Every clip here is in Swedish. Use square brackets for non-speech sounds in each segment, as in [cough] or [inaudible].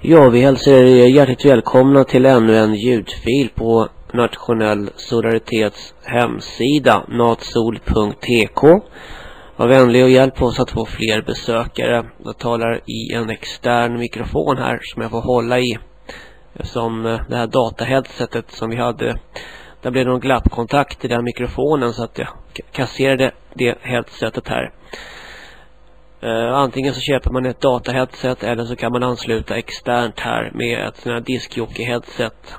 Ja, vi hälsar er hjärtligt välkomna till ännu en ljudfil på Nationell Solidaritets hemsida natsol.tk. Var vänlig och hjälp oss att få fler besökare. Jag talar i en extern mikrofon här som jag får hålla i. Som eh, det här dataheadsetet som vi hade, där blev någon glappkontakt i den mikrofonen så att jag kasserade det headsetet här. Uh, antingen så köper man ett dataheadset eller så kan man ansluta externt här med ett sån här diskjockey-headset.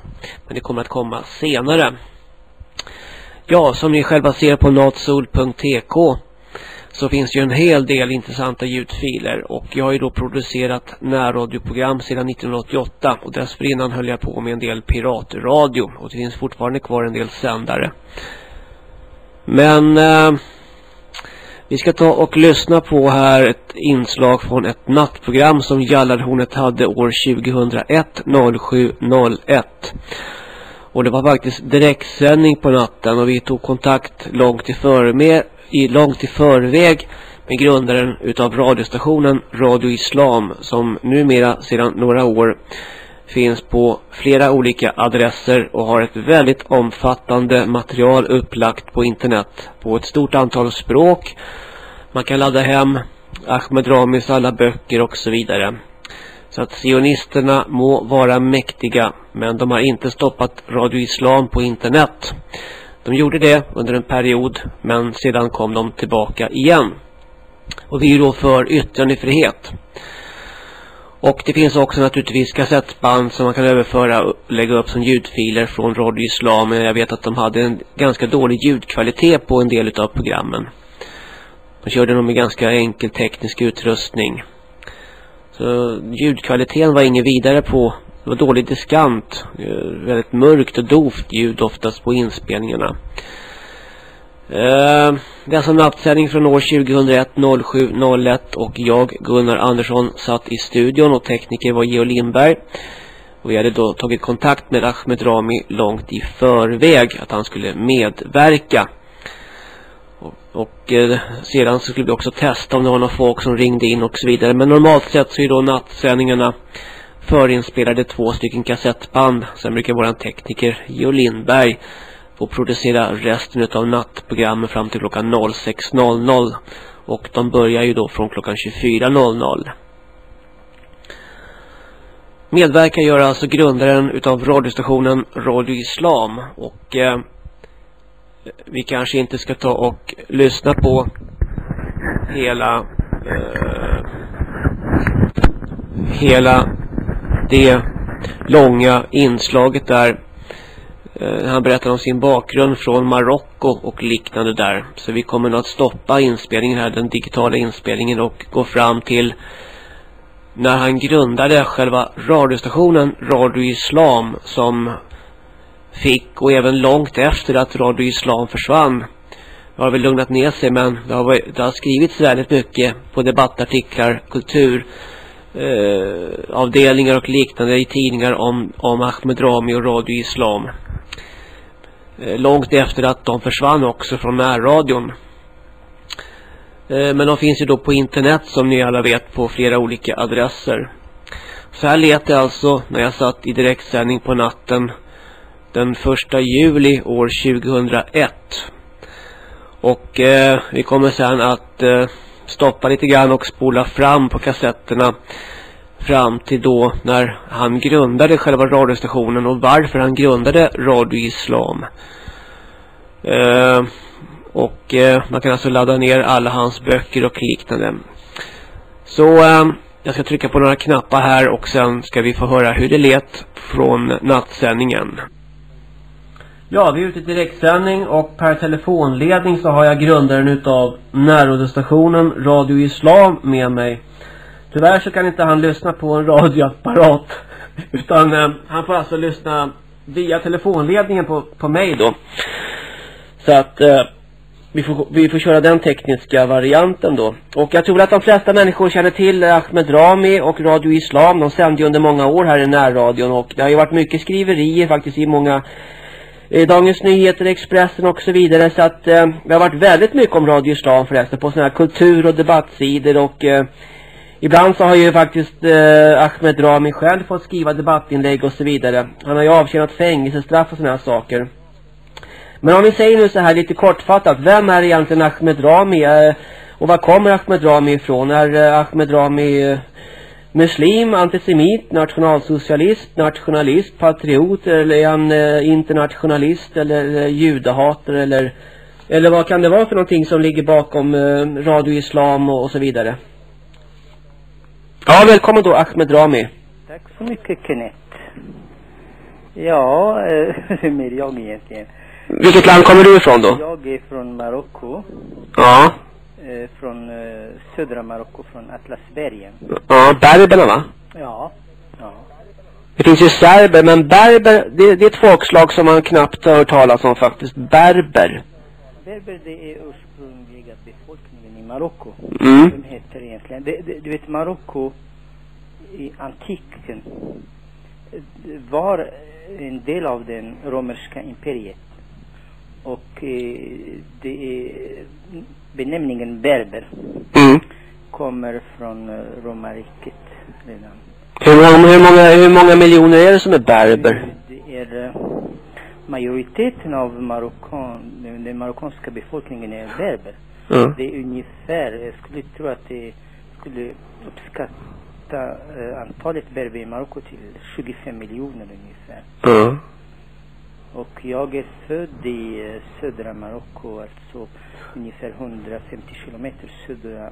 Men det kommer att komma senare. Ja, som ni själva ser på natsol.tk så finns ju en hel del intressanta ljudfiler och jag har ju då producerat närradioprogram sedan 1988 och dessförinnan höll jag på med en del piratradio och det finns fortfarande kvar en del sändare. Men Uh, vi ska ta och lyssna på här ett inslag från ett nattprogram som Jallarhornet hade år 2001 0701. Och det var faktiskt direktsändning på natten och vi tog kontakt långt i, i, långt i förväg med grundaren utav radiostationen Radio Islam som numera sedan några år finns på flera olika adresser och har ett väldigt omfattande material upplagt på internet på ett stort antal språk. Man kan ladda hem Ahmed Ramis alla böcker och så vidare. Så att sionisterna må vara mäktiga men de har inte stoppat Radio Islam på internet. De gjorde det under en period men sedan kom de tillbaka igen. Och vi är då för yttrandefrihet. Och det finns också naturligtvis kassettband som man kan överföra och lägga upp som ljudfiler från Radio Islam. Jag vet att de hade en ganska dålig ljudkvalitet på en del av programmen. De körde dem med ganska enkel teknisk utrustning. Så ljudkvaliteten var ingen vidare på. Det var dålig diskant. Väldigt mörkt och dovt ljud oftast på inspelningarna. Eh, det är alltså nattsändning från år 2001 07 01 och jag Gunnar Andersson satt i studion och tekniker var Geo Lindberg. Och vi hade då tagit kontakt med Ahmed Rami långt i förväg att han skulle medverka. Och, och eh, sedan så skulle vi också testa om det var några folk som ringde in och så vidare. Men normalt sett så är då nattsändningarna förinspelade två stycken kassettband. Sen brukar våran tekniker Geo Lindberg får producera resten av nattprogrammen fram till klockan 06.00. Och de börjar ju då från klockan 24.00. Medverkar gör alltså grundaren utav radiostationen Radio Islam. Och eh, vi kanske inte ska ta och lyssna på hela eh, hela det långa inslaget där Eh, han berättar om sin bakgrund från Marocko och liknande där. Så vi kommer nog att stoppa inspelningen här, den digitala inspelningen och gå fram till när han grundade själva radiostationen Radio Islam som fick och även långt efter att Radio Islam försvann. Det har väl lugnat ner sig men det har, det har skrivits väldigt mycket på debattartiklar, kultur eh, avdelningar och liknande i tidningar om, om Ahmed Rami och Radio Islam. Eh, långt efter att de försvann också från närradion. Eh, men de finns ju då på internet som ni alla vet på flera olika adresser. Så här lät det alltså när jag satt i direktsändning på natten den första juli år 2001. Och eh, vi kommer sen att eh, stoppa lite grann och spola fram på kassetterna fram till då när han grundade själva radiostationen och varför han grundade Radio Islam. Eh, och eh, man kan alltså ladda ner alla hans böcker och liknande. Så eh, jag ska trycka på några knappar här och sen ska vi få höra hur det lät från nattsändningen. Ja, vi är ute i direktsändning och per telefonledning så har jag grundaren utav närradiostationen Radio Islam med mig. Tyvärr så kan inte han lyssna på en radioapparat utan eh, han får alltså lyssna via telefonledningen på, på mig då. Så att eh, vi, får, vi får köra den tekniska varianten då. Och jag tror att de flesta människor känner till Ahmed Rami och Radio Islam. De sände ju under många år här i närradion och det har ju varit mycket skriverier faktiskt i många eh, Dagens Nyheter, Expressen och så vidare. Så att eh, det har varit väldigt mycket om Radio Islam förresten på sådana här kultur- och debattsidor och eh, Ibland så har ju faktiskt eh, Ahmed Rami själv fått skriva debattinlägg och så vidare. Han har ju avtjänat fängelsestraff och sådana här saker. Men om vi säger nu så här lite kortfattat, vem är egentligen Ahmed Rami? Eh, och var kommer Ahmed Rami ifrån? Är eh, Ahmed Rami eh, muslim, antisemit, nationalsocialist, nationalist, patriot eller är han eh, internationalist eller eh, judehatare eller eller vad kan det vara för någonting som ligger bakom eh, Radio Islam och, och så vidare? Ja, välkommen då Ahmed Rami. Tack så mycket Kenneth. Ja, eh, [laughs] vem är jag egentligen? Vilket land kommer du ifrån då? Jag är från Marocko. Ja. Eh, från eh, södra Marocko, från Atlasbergen. Ja, berberna va? Ja. Ja. Det finns ju serber, men berber, det, det är ett folkslag som man knappt har hört talas om faktiskt. Berber. Berber det är Marocko. Mm. De heter egentligen, det, det, du vet Marocko i antiken var en del av det romerska imperiet. Och eh, det är benämningen berber Mm. kommer från eh, romarriket redan. Hur många, hur, många, hur många miljoner är det som är berber? Det är eh, majoriteten av Marockan, den, den marockanska befolkningen är berber. Ja. Det är ungefär, jag skulle tro att det skulle uppskatta eh, antalet berber i Marocko till 25 miljoner ungefär. Ja. Och jag är född i eh, södra Marocko, alltså ungefär 150 kilometer söder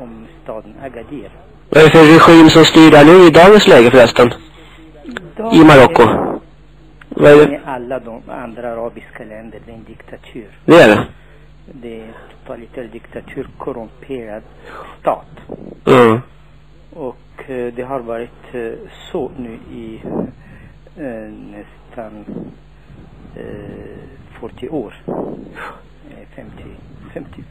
om staden Agadir. Vad är det för regim som styr där nu i dagens läge förresten? Idag I Marocko? Vad är det? Alla de andra arabiska länder, det är en diktatur. Det är det? Det är en totalitär diktatur, korrumperad stat. Ja. Och eh, det har varit eh, så nu i eh, nästan eh, 40 år. Eh, 50, 50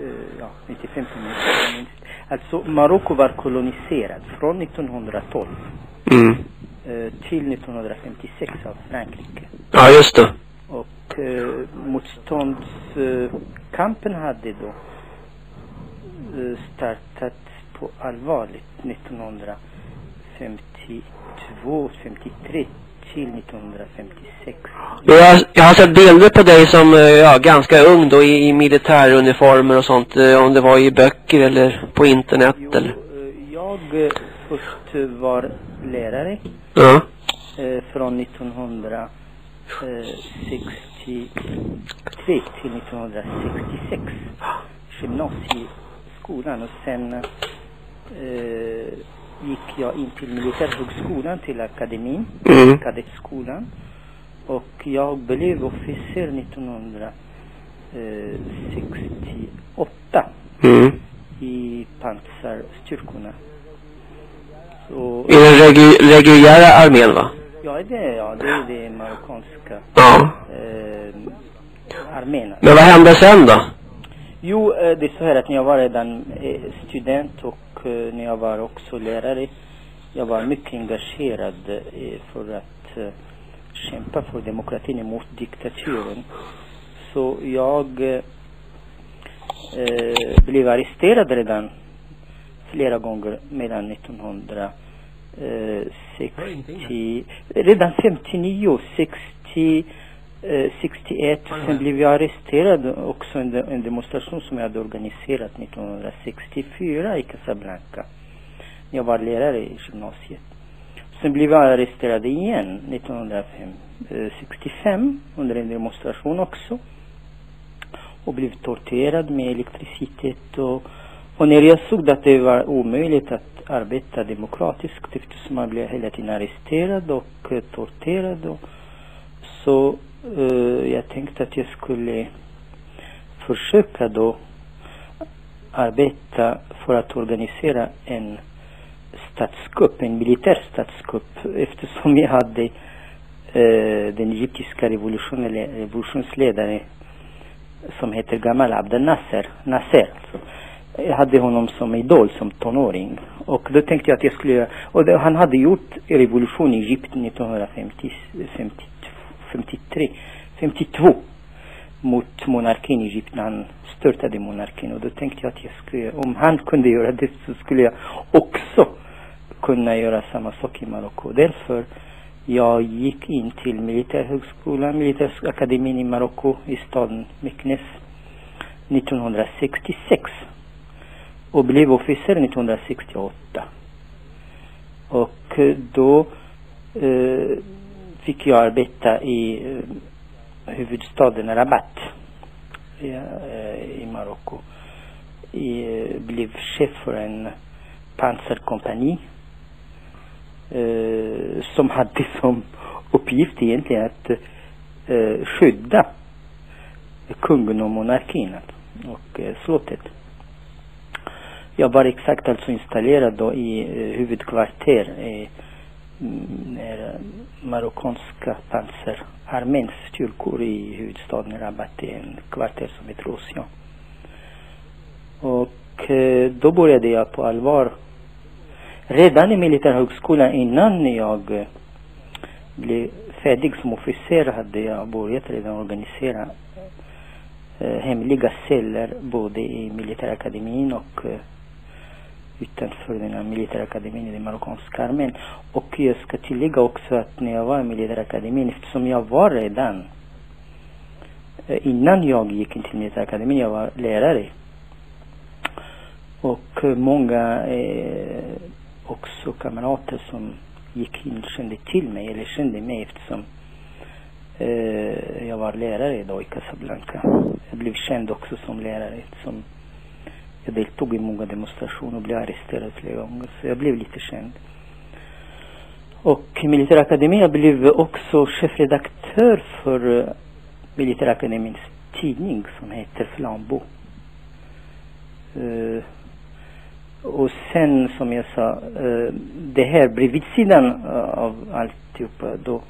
eh, ja, inte 50 minuter. minst. Alltså Marocko var koloniserad från 1912 Mm. till 1956 av Frankrike. Ja, just det. Eh, motståndskampen hade då eh, startat på allvarligt 1952, 53 till 1956. Jag, jag har sett bilder på dig som eh, ja, ganska ung då i, i militäruniformer och sånt. Om det var i böcker eller på internet jo, eller? Jag först var lärare. Ja. Från 1960 gymnasiekvik till 1966. Gymnasieskolan och sen eh, gick jag in till militärhögskolan, till akademin, mm. kadettskolan. Och jag blev officer 1968 mm. i pansarstyrkorna. Så, I den reguljära armén va? Ja, det är ja, det. Är det marockanska. Ja eh, armén. Men vad hände sen då? Jo, eh, det är så här att när jag var redan eh, student och eh, när jag var också lärare, jag var mycket engagerad eh, för att eh, kämpa för demokratin emot diktaturen. Så jag eh, blev arresterad redan flera gånger mellan 1960, redan 59, 60, eh, 61. Sen blev jag arresterad också under en demonstration som jag hade organiserat 1964 i Casablanca. Jag var lärare i gymnasiet. Sen blev jag arresterad igen 1965 under en demonstration också. Och blev torterad med elektricitet och, och när jag såg att det var omöjligt att arbeta demokratiskt eftersom man blev hela tiden arresterad och eh, torterad och så eh, Eh, jag tänkte att jag skulle försöka då arbeta för att organisera en statskupp, en militär statskupp eftersom jag hade eh, den egyptiska revolutionen, revolutionsledaren som heter Gamal Abdel Nasser, Nasser alltså. Jag hade honom som idol som tonåring. Och då tänkte jag att jag skulle göra, och det, han hade gjort revolution i Egypten 1950, 50, 53, 52. mot monarkin i Egypten. Han störtade monarkin och då tänkte jag att jag skulle, om han kunde göra det så skulle jag också kunna göra samma sak i Marocko. Därför jag gick in till militärhögskolan, militärakademin i Marocko i staden Meknes 1966 och blev officer 1968. Och eh, då eh, fick jag arbeta i eh, huvudstaden Rabat i, eh, i Marocko. Jag eh, blev chef för en pansarkompani eh, som hade [laughs] som uppgift egentligen att eh, skydda kungen och monarkin alltså, och eh, slottet. Jag var exakt alltså installerad då i eh, huvudkvarter i Mm, när marockanska pansararméns styrkor i huvudstaden Rabat i en kvarter som heter Ossian. Och eh, då började jag på allvar redan i militärhögskolan innan jag eh, blev färdig som officer hade jag börjat redan organisera eh, hemliga celler både i militärakademin och eh, utanför den här militärakademin i den marockanska armén. Och jag ska tillägga också att när jag var i militärakademin, eftersom jag var redan innan jag gick in till militärakademin, jag var lärare. Och många eh, också kamrater som gick in kände till mig, eller kände mig eftersom eh, jag var lärare då i Casablanca. Jag blev känd också som lärare som jag deltog i många demonstrationer och blev arresterad flera gånger. Så jag blev lite känd. Och militärakademin jag blev också chefredaktör för militärakademins tidning som heter Flambo. Uh, eh, och sen som jag sa, uh, eh, det här bredvid sidan uh, eh, av alltihopa då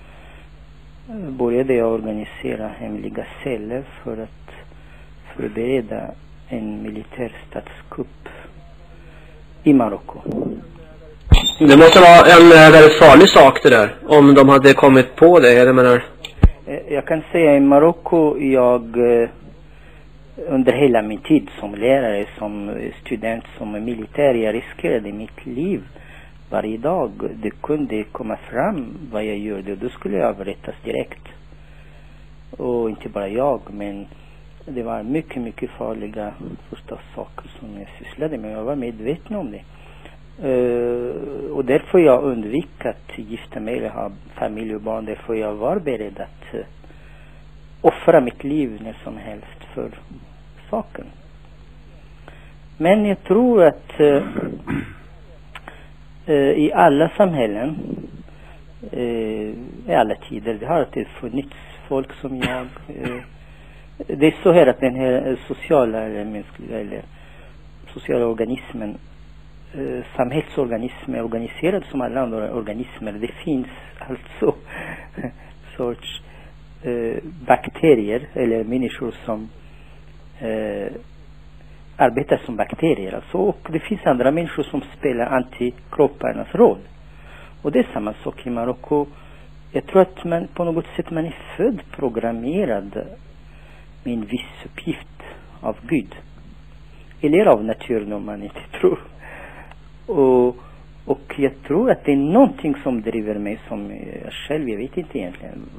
började jag organisera hemliga celler för att förbereda en militär statskupp i Marocko. Det måste vara en äh, väldigt farlig sak det där. Om de hade kommit på det, jag menar. Eh, jag kan säga i Marocko, jag eh, under hela min tid som lärare, som student, som militär, jag riskerade mitt liv varje dag. Det kunde komma fram vad jag gjorde då skulle jag avrättas direkt. Och inte bara jag, men det var mycket, mycket farliga förstås, saker som jag sysslade med. Jag var medveten om det. Uh, och därför jag undvek att gifta mig eller ha familj och barn. Därför jag var beredd att uh, offra mitt liv när som helst för saken. Men jag tror att uh, i alla samhällen, i alla tider, det har alltid funnits folk som jag det är så här att den här sociala eller mänskliga eller sociala organismen eh, samhällsorganism är organiserad som alla andra organismer. Det finns alltså [laughs] sorts eh, bakterier eller människor som eh, arbetar som bakterier. Alltså, och det finns andra människor som spelar antikropparnas roll. Och det är samma sak i Marocko. Jag tror att man på något sätt man är född programmerad med en viss uppgift av Gud. Eller av naturen om man inte tror. Och, och jag tror att det är någonting som driver mig som jag själv, jag vet inte egentligen.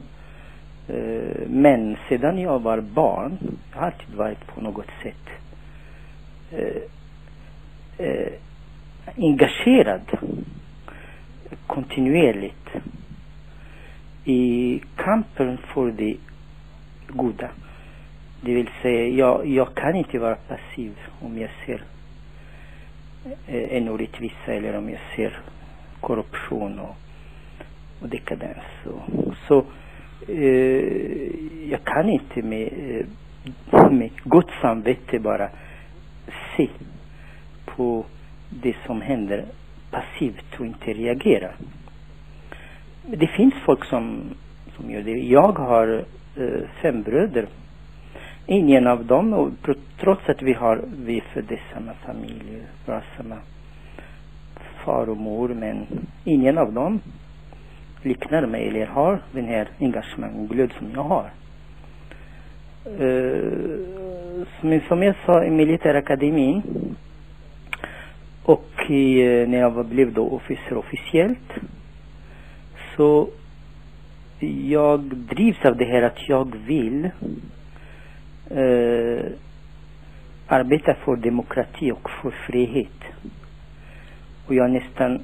Eh, men sedan jag var barn, jag har alltid varit på något sätt eh, eh engagerad kontinuerligt i kampen för det goda. Det vill säga, jag, jag kan inte vara passiv om jag ser eh, en orättvisa eller om jag ser korruption och, och dekadens. Och, så eh, jag kan inte med, eh, med gott samvete bara se på det som händer passivt och inte reagera. Det finns folk som, som gör det. Jag har eh, fem bröder Ingen av dem, trots att vi har, vi föddes samma familj, var samma far och mor, men ingen av dem liknar mig eller har den här engagemang och glöd som jag har. Eh, uh, men som jag sa i militärakademin och i, eh, när jag blev då officer officiellt så jag drivs av det här att jag vill eh, arbeta för demokrati och för frihet. Och jag är nästan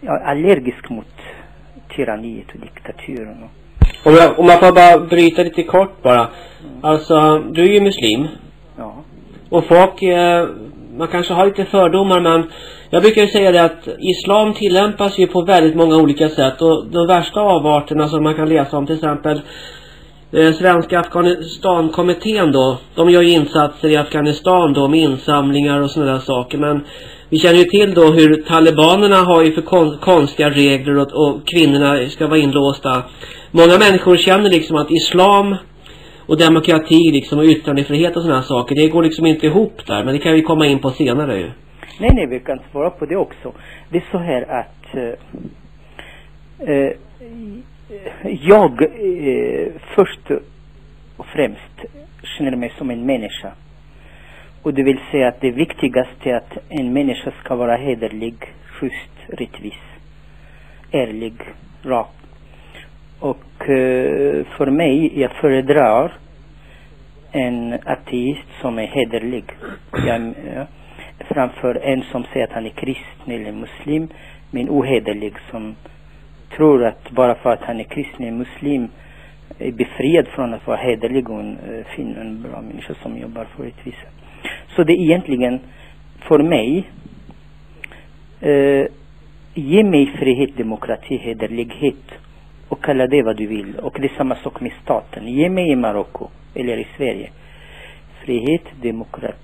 jag är allergisk mot tyranniet och diktaturen. Om jag, om jag får bara bryta lite kort bara. Alltså, du är ju muslim. ja. Och folk, eh, man kanske har lite fördomar men jag brukar ju säga det att islam tillämpas ju på väldigt många olika sätt och de värsta avarterna som man kan läsa om till exempel Eh, Svenska Afghanistankommittén då, de gör ju insatser i Afghanistan då med insamlingar och sådana där saker men vi känner ju till då hur talibanerna har ju för kon konstiga regler och, och kvinnorna ska vara inlåsta. Många människor känner liksom att islam och demokrati liksom och yttrandefrihet och sådana saker. Det går liksom inte ihop där. Men det kan vi komma in på senare ju. Nej, nej, vi kan svara på det också. Det är så här att eh, eh, Eh, jag eh, först och främst känner mig som en människa. Och det vill säga att det viktigaste är att en människa ska vara hederlig, schysst, rättvis, ärlig, rak. Och eh, för mig, jag föredrar en ateist som är hederlig. Jag, ja, framför en som säger att han är kristen eller muslim, men ohederlig som tror att bara för att han är kristen är muslim är befriad från att vara hederlig och en, eh, fin en bra människa som jobbar för rättvisa. Så det är egentligen för mig eh, ge mig frihet, demokrati, hederlighet och kalla det vad du vill. Och det är samma sak med staten. Ge mig i Marocko eller i Sverige frihet, demokrati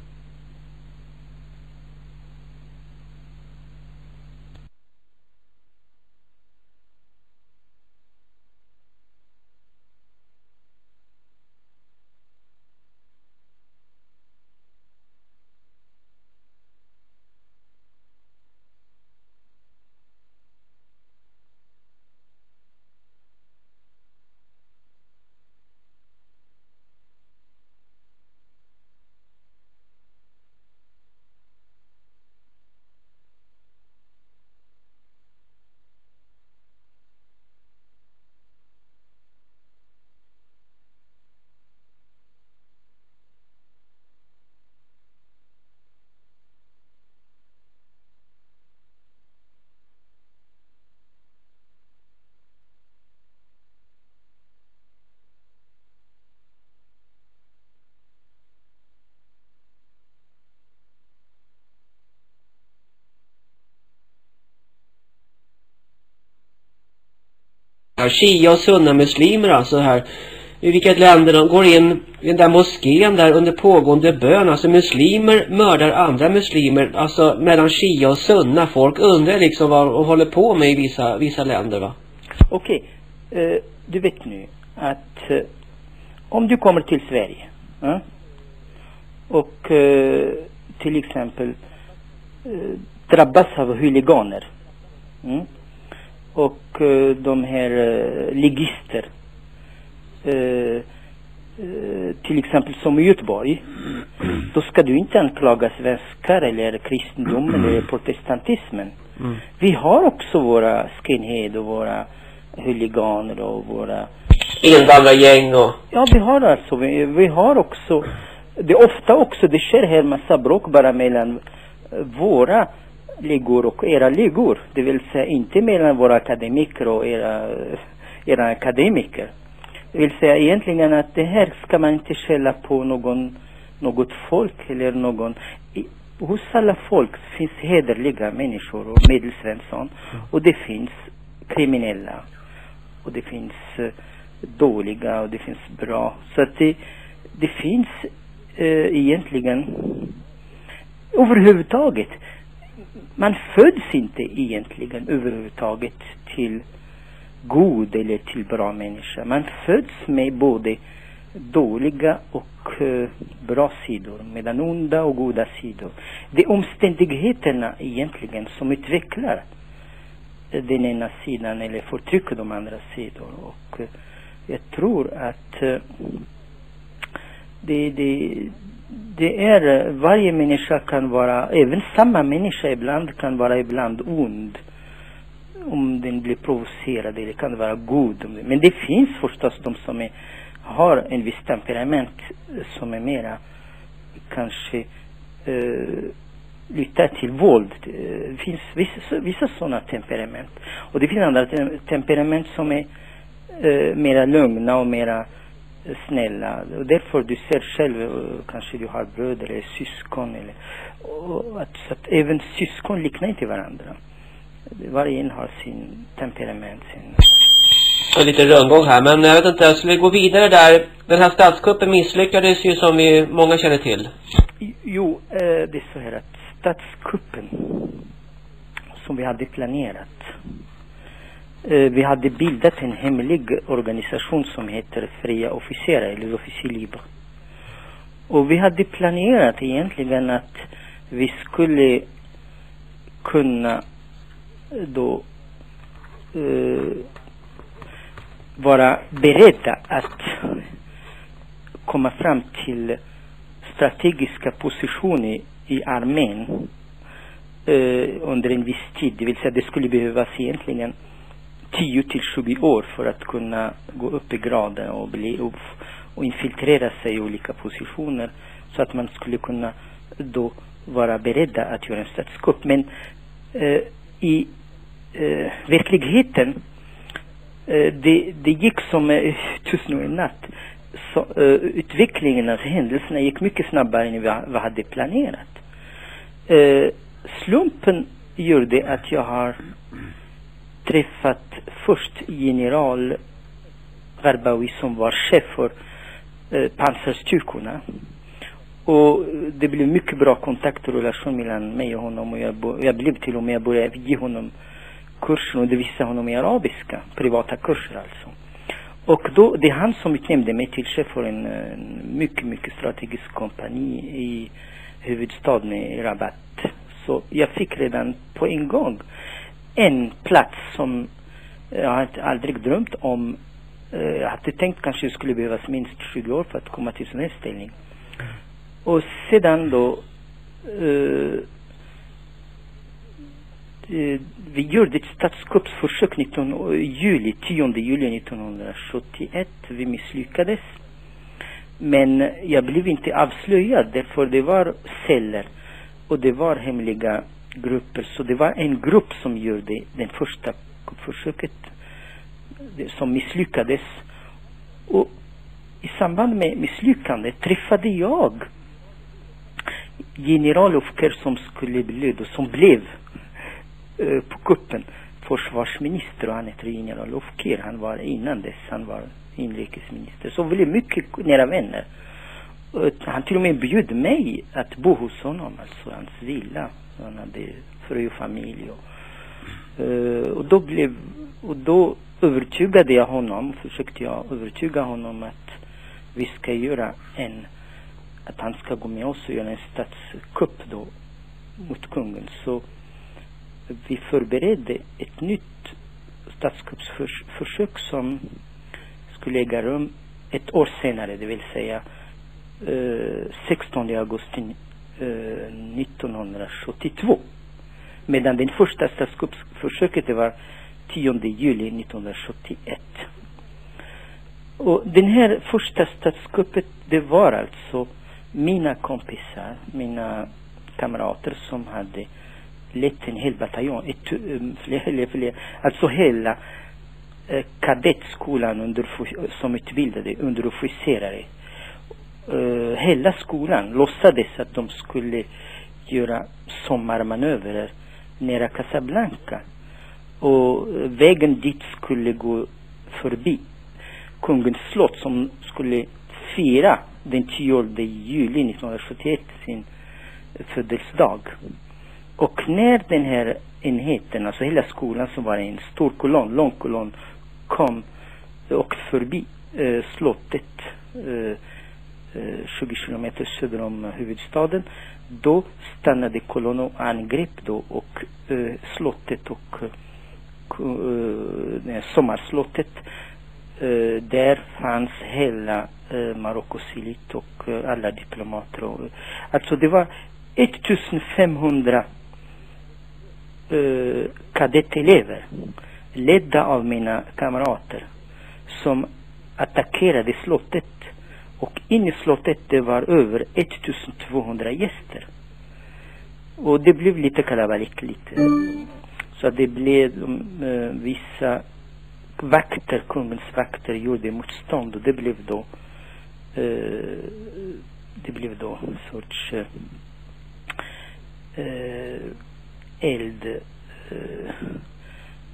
Ja, Shia och sunna-muslimer alltså här. I vilket länder de går in i den där moskén där under pågående bön. Alltså muslimer mördar andra muslimer. Alltså mellan Shia och sunna. Folk undrar liksom vad de håller på med i vissa, vissa länder va. Okej, eh, du vet nu att uh, om du kommer till Sverige Uh, och eh, till exempel drabbas av huliganer mm, och eh, de här eh, ligister eh, eh, till exempel som i Göteborg då ska du inte anklaga svenskar eller kristendomen eller protestantismen. Mm. Vi har också våra skinhead och våra huliganer och våra Invandrargäng och... Ja, vi har alltså, vi, vi har också, det är ofta också, det sker här massa bråk bara mellan våra ligor och era ligor. Det vill säga inte mellan våra akademiker och era, era akademiker. Det vill säga egentligen att det här ska man inte skälla på någon, något folk eller någon. I, hos alla folk finns hederliga människor och medelsvensson. Och det finns kriminella. Och det finns eh, dåliga och det finns bra. Så att det, det finns eh, egentligen överhuvudtaget. Man föds inte egentligen överhuvudtaget till god eller till bra människa. Man föds med både dåliga och eh, bra sidor, medan onda och goda sidor. Det är omständigheterna egentligen som utvecklar den ena sidan eller förtrycker de andra sidor. Och eh, jag tror att eh, det, det, det är, varje människa kan vara, även samma människa ibland kan vara ibland ond. Om den blir provocerad eller kan vara god. Men det finns förstås de som är, har en viss temperament som är mera kanske eh, lutar till våld. Det finns vissa, vissa sådana temperament. Och det finns andra temperament som är eh, mera lugna och mera snälla. Och därför du ser själv, kanske du har bröder eller syskon. Eller, och att, så att även syskon liknar inte varandra. Varje en har sin temperament, sin... Och lite rundgång här, men jag vet inte, jag skulle gå vidare där. Den här statskuppen misslyckades ju som vi många känner till. Jo, eh, det är så här att statskuppen som vi hade planerat Eh, Eh, vi hade bildat en hemlig organisation som heter Fria officerare, eller Officier Libre. Och vi hade planerat egentligen att vi skulle kunna eh, då eh, vara beredda att komma fram till strategiska positioner i armén eh, under en viss tid. Det vill säga det skulle behövas egentligen 10 till 20 år för att kunna gå upp i graden och, bli, och, och infiltrera sig i olika positioner så att man skulle kunna då vara beredda att göra en statskupp. Men eh, i eh, verkligheten eh, det, det gick som eh, [laughs] tusen och en natt. Så, eh, utvecklingen, alltså händelserna gick mycket snabbare än vad, vi hade planerat. Eh, slumpen gjorde att jag har träffat först general Garbawi som var chef för eh, pansarstyrkorna. Och det blev mycket bra kontakt och relation mellan mig och honom. Och jag, jag blev till och med, jag började ge honom kursen och undervisa honom i arabiska. Privata kurser alltså. Och då, det är han som utnämnde mig till chef för en, en mycket, mycket strategisk kompani i huvudstaden i Rabat. Så jag fick redan på en gång en plats som jag aldrig drömt om. Eh, jag hade tänkt kanske det skulle behövas minst 20 år för att komma till sån här ställning. Och sedan då eh, eh vi gjorde ett statskuppsförsök 19 eh, juli, 10 juli 1971. Vi misslyckades. Men jag blev inte avslöjad därför det var celler och det var hemliga grupper. Så det var en grupp som gjorde det första försöket som misslyckades. Och i samband med misslyckandet träffade jag general Ofker som skulle bli, som blev eh, på kuppen försvarsminister och han heter general Ofker. Han var innan dess, han var inrikesminister. Så vi blev mycket nära vänner. Han till och med bjöd mig att bo hos honom, alltså hans villa. Han hade fru och familj. Och, eh, och då blev, och då övertygade jag honom, försökte jag övertyga honom att vi ska göra en, att han ska gå med oss och göra en statskupp då mot kungen. Så vi förberedde ett nytt statskuppsförsök som skulle äga rum ett år senare, det vill säga Eh, 16 augusti eh, 1972. Medan den första statskuppsförsöket var 10 juli 1971. Och den här första statskuppet, det var alltså mina kompisar, mina kamrater som hade lett en hel bataljon, ett, eh, fler, fler, alltså hela eh, kadettskolan under, som utbildade underofficerare uh, hela skolan låtsades att de skulle göra sommarmanövrer nära Casablanca. Och eh, vägen dit skulle gå förbi kungens slott som skulle fira den 10 juli 1971 sin födelsedag. Och när den här enheten, alltså hela skolan som var en stor kolonn, lång kolonn, kom och förbi eh, slottet eh, 20 kilometer söder om huvudstaden. Då stannade kolonnen och angrep då och eh, slottet och eh, sommarslottet Eh, där fanns hela eh, Marockos elit och eh, alla diplomater. Och, alltså det var 1500 eh, kadettelever ledda av mina kamrater som attackerade slottet. Och in i slottet det var över 1200 gäster. Och det blev lite kalabalik lite. Så det blev eh, vissa vakter, kungens vakter gjorde motstånd och det blev då eh, det blev då en sorts eh, eh eld eh,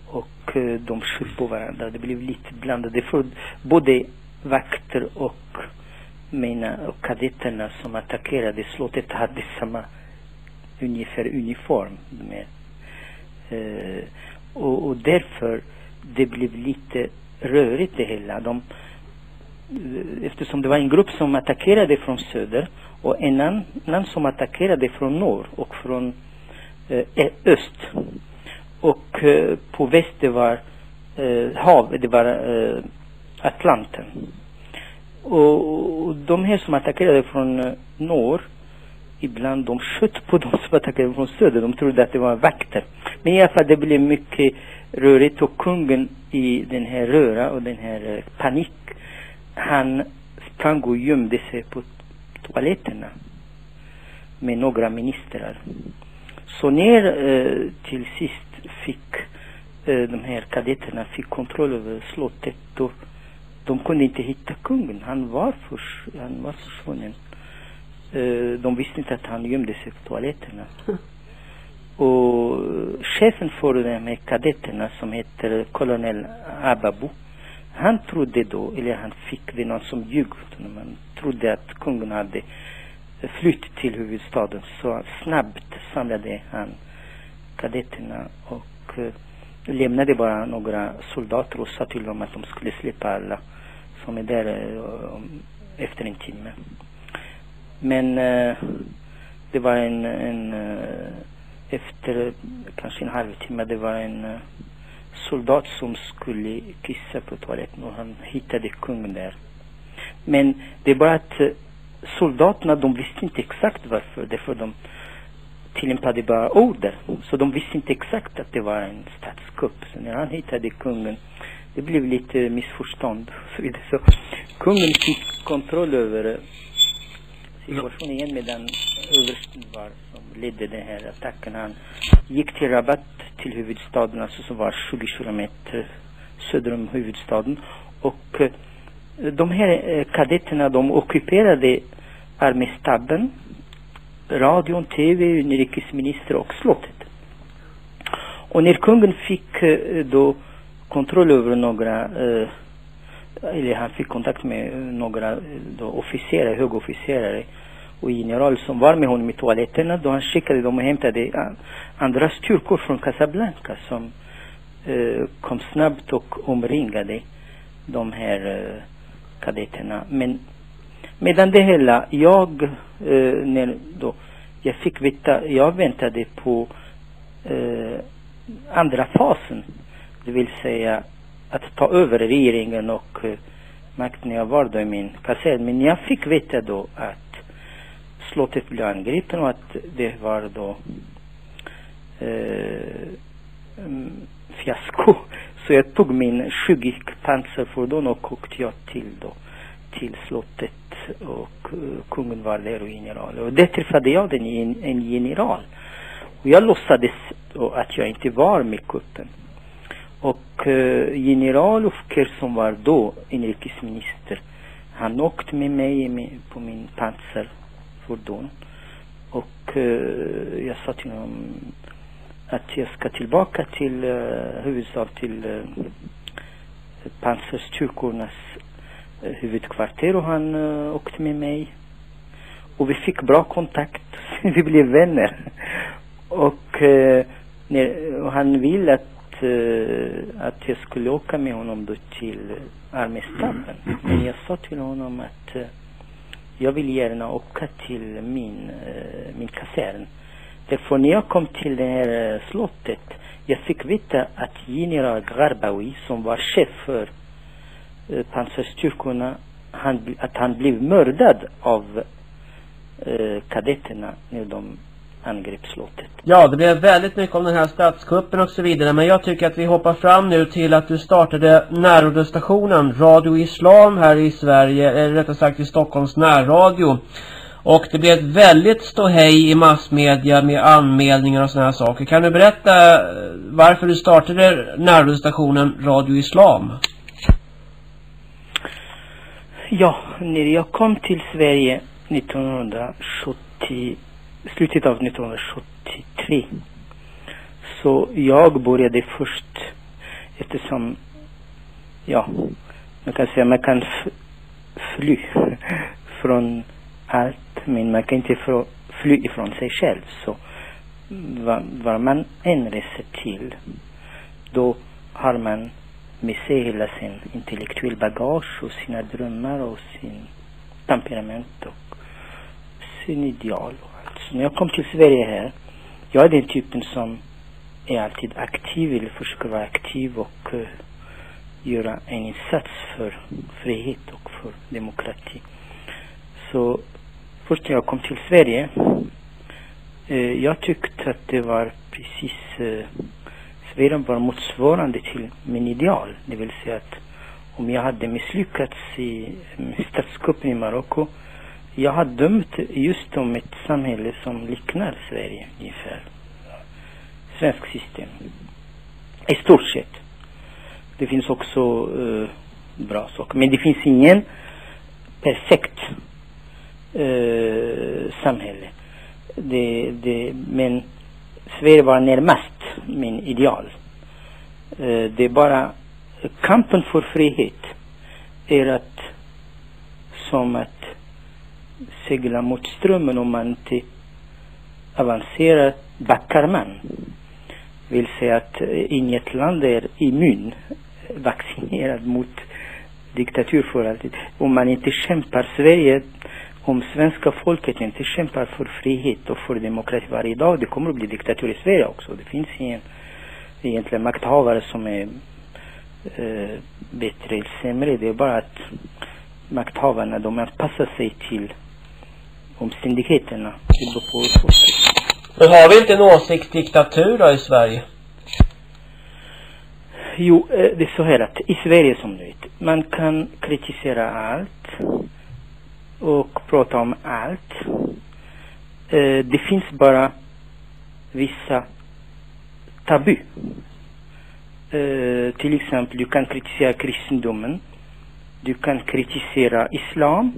och eh, de sköt på varandra. Det blev lite blandade för både vakter och mina och kadetterna som attackerade slottet hade samma ungefär uniform med. Eh, och, och därför det blev lite rörigt det hela. De, eh, eftersom det var en grupp som attackerade från söder och en annan som attackerade från norr och från eh, öst. Och eh, på väst det var eh, hav, det var eh, Atlanten. Och, och de här som attackerade från eh, norr ibland de sköt på de som attackerade från söder. De trodde att det var vakter. Men i alla fall det blev mycket rörigt och kungen i den här röra och den här eh, panik. Han sprang och gömde sig på toaletterna med några ministrar. Så när eh, till sist fick eh, de här kadetterna fick kontroll över slottet då de kunde inte hitta kungen. Han var, förs han var försvunnen. Eh, de visste inte att han gömde sig på toaletterna. [laughs] Och chefen för de här kadetterna som heter kolonel Ababu, han trodde då, eller han fick det någon som ljug, man trodde att kungen hade flytt till huvudstaden. Så snabbt samlade han kadetterna och uh, lämnade bara några soldater och sa till dem att de skulle släppa alla som är där eh, efter en timme. Men eh, det var en, en eh, efter kanske en halvtimme, det var en soldat som skulle kissa på toaletten och han hittade kungen där. Men det är bara att soldaterna, de visste inte exakt varför. Därför de tillämpade bara order. Så de visste inte exakt att det var en statskupp. Så när han hittade kungen, det blev lite missförstånd. Så, vidare. så kungen fick kontroll över eh, situationen igen medan översten var som ledde den här attacken. Han gick till Rabat, till huvudstaden, alltså som var 20 kilometer söder om huvudstaden. Och eh, de här eh, kadetterna, de ockuperade arméstaben, radion, tv, inrikesminister och slottet. Och när kungen fick eh, då kontroll över några eh, eller han fick kontakt med några eh, då, officerare, högofficerare och general som var med honom i toaletterna då han skickade dem och hämtade andra styrkor från Casablanca som kom snabbt och omringade de här kadetterna. Men medan det hela, jag, eh, när då jag fick veta, jag väntade på eh, andra fasen, det vill säga att ta över regeringen och eh, makten. Jag var då i min kasern. Men jag fick veta då att slottet blev angripen och att det var då eh, mm, fiasko. [laughs] Så jag tog min 20 pansarfordon och åkte jag till då till slottet och eh, kungen var där och general. Och där träffade jag den, en, general. Och jag låtsades då att jag inte var med kuppen. Och eh, general Ufker som var då inrikesminister, han åkte med mig med, på min pansarfordon. Och eh, jag sa till honom att jag ska tillbaka till eh, huvudstad till pansarstyrkornas huvudkvarter och han eh, åkte med mig. Och vi fick bra kontakt. [laughs] vi blev vänner. och, eh, när, och han ville att, eh, att jag skulle åka med honom då till arméstaben. Men jag sa till honom att jag vill gärna åka till min, min kasern. Därför när jag kom till det här slottet, jag fick veta att general Garbawi, som var chef för Eh, pansarstyrkorna, han, att han blev mördad av eh, kadetterna när de angrep slottet. Ja, det blev väldigt mycket om den här statskuppen och så vidare. Men jag tycker att vi hoppar fram nu till att du startade närradiostationen Radio Islam här i Sverige, eller rättare sagt i Stockholms närradio. Och det blev ett väldigt ståhej i massmedia med anmälningar och sådana här saker. Kan du berätta eh, varför du startade närradiostationen Radio Islam? Ja, när jag kom till Sverige 1970, slutet av 1973 så jag började först eftersom, ja, man kan säga man kan fly från allt men man kan inte fly ifrån sig själv. Så var, var man än reser till då har man med sig hela sin intellektuell bagage och sina drömmar och sin temperament och sin ideal och allt. Så när jag kom till Sverige här, jag är den typen som är alltid aktiv eller försöker vara aktiv och uh, göra en insats för frihet och för demokrati. Så först när jag kom till Sverige, uh, jag tyckte att det var precis uh, Sverige var motsvarande till min ideal. Det vill säga att om jag hade misslyckats i statskuppen i Marocko jag har dömt just om ett samhälle som liknar Sverige ungefär. Svensk system. I stort sett. Det finns också uh, bra saker. Men det finns ingen perfekt uh, samhälle. Det, det, men Sverige var närmast min ideal. Eh, det är bara kampen för frihet är att som att segla mot strömmen om man inte avancerar backar man. Vill säga att eh, inget land är immun, eh, vaccinerad mot diktatur för alltid. Om man inte kämpar Sverige, om svenska folket inte kämpar för frihet och för demokrati varje dag, det kommer att bli diktatur i Sverige också. Det finns ingen egentligen makthavare som är eh, bättre eller sämre. Det är bara att makthavarna, de anpassar sig till omständigheterna. Det beror på Men har vi inte en åsiktsdiktatur då i Sverige? Jo, eh, det är så här att i Sverige som du vet, man kan kritisera allt och prata om allt. Eh, det finns bara vissa tabu. Eh, till exempel, du kan kritisera kristendomen. Du kan kritisera islam.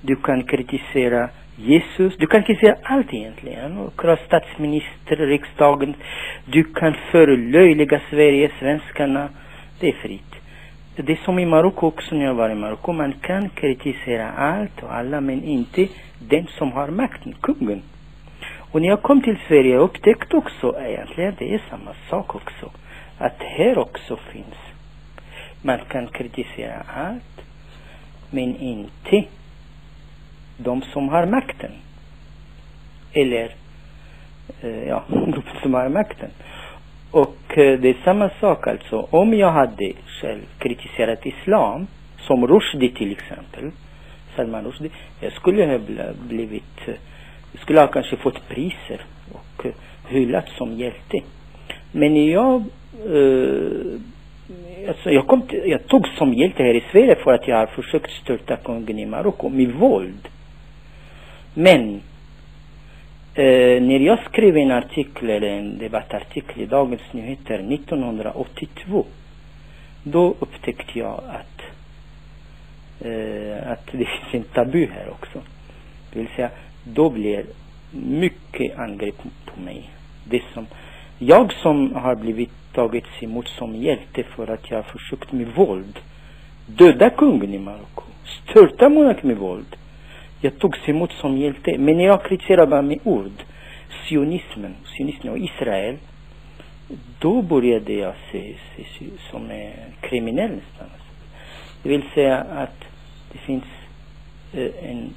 Du kan kritisera Jesus. Du kan kritisera allt egentligen. Och statsminister, riksdagen. Du kan förlöjliga Sverige, svenskarna. Det är fritt. Det är som i Marocko också när jag var i Marocko. Man kan kritisera allt och alla men inte den som har makten, kungen. Och när jag kom till Sverige jag upptäckte också egentligen det är samma sak också. Att här också finns. Man kan kritisera allt men inte de som har makten. Eller, eh, ja, [laughs] de som har makten. Och eh, det är samma sak alltså. Om jag hade själv kritiserat islam, som Rushdie till exempel, Salman Rushdie, jag skulle ha blivit, eh, jag skulle ha kanske fått priser och eh, hyllats som hjälte. Men jag, eh, alltså jag, kom till, jag tog som hjälte här i Sverige för att jag har försökt störta kungen i Marocko med våld. Men eh, när jag skrev en artikel, eller en debattartikel i Dagens Nyheter 1982 då upptäckte jag att, eh, att det [laughs] finns en tabu här också. Det vill säga, då blir mycket angrepp på mig. Det som, jag som har blivit tagits emot som hjälte för att jag har försökt med våld döda kungen i Marocko, störta monarken med våld jag togs emot som hjälte. Men när jag kritiserade med ord sionismen, sionismen och Israel då började e jag se, se, se som e e, en kriminell nästan. Det vill säga att det finns eh, en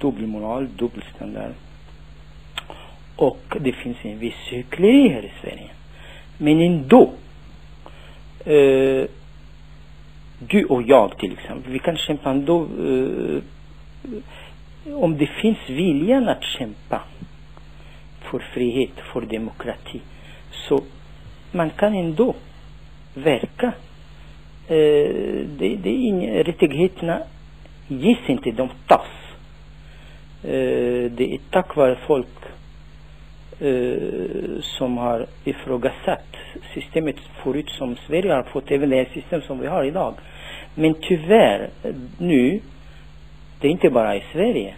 dubbelmoral, dubbelstandard. Och det finns en viss hyckleri här i Sverige. Men ändå, eh, du och jag till exempel, vi kan kämpa ändå eh, om det finns viljan att kämpa för frihet, för demokrati, så man kan ändå verka. Eh, det, det är inga, rättigheterna ges inte, de tas. Eh, det är tack vare folk eh, som har ifrågasatt systemet förut som Sverige har fått, även det system som vi har idag. Men tyvärr, nu, det är inte bara i Sverige,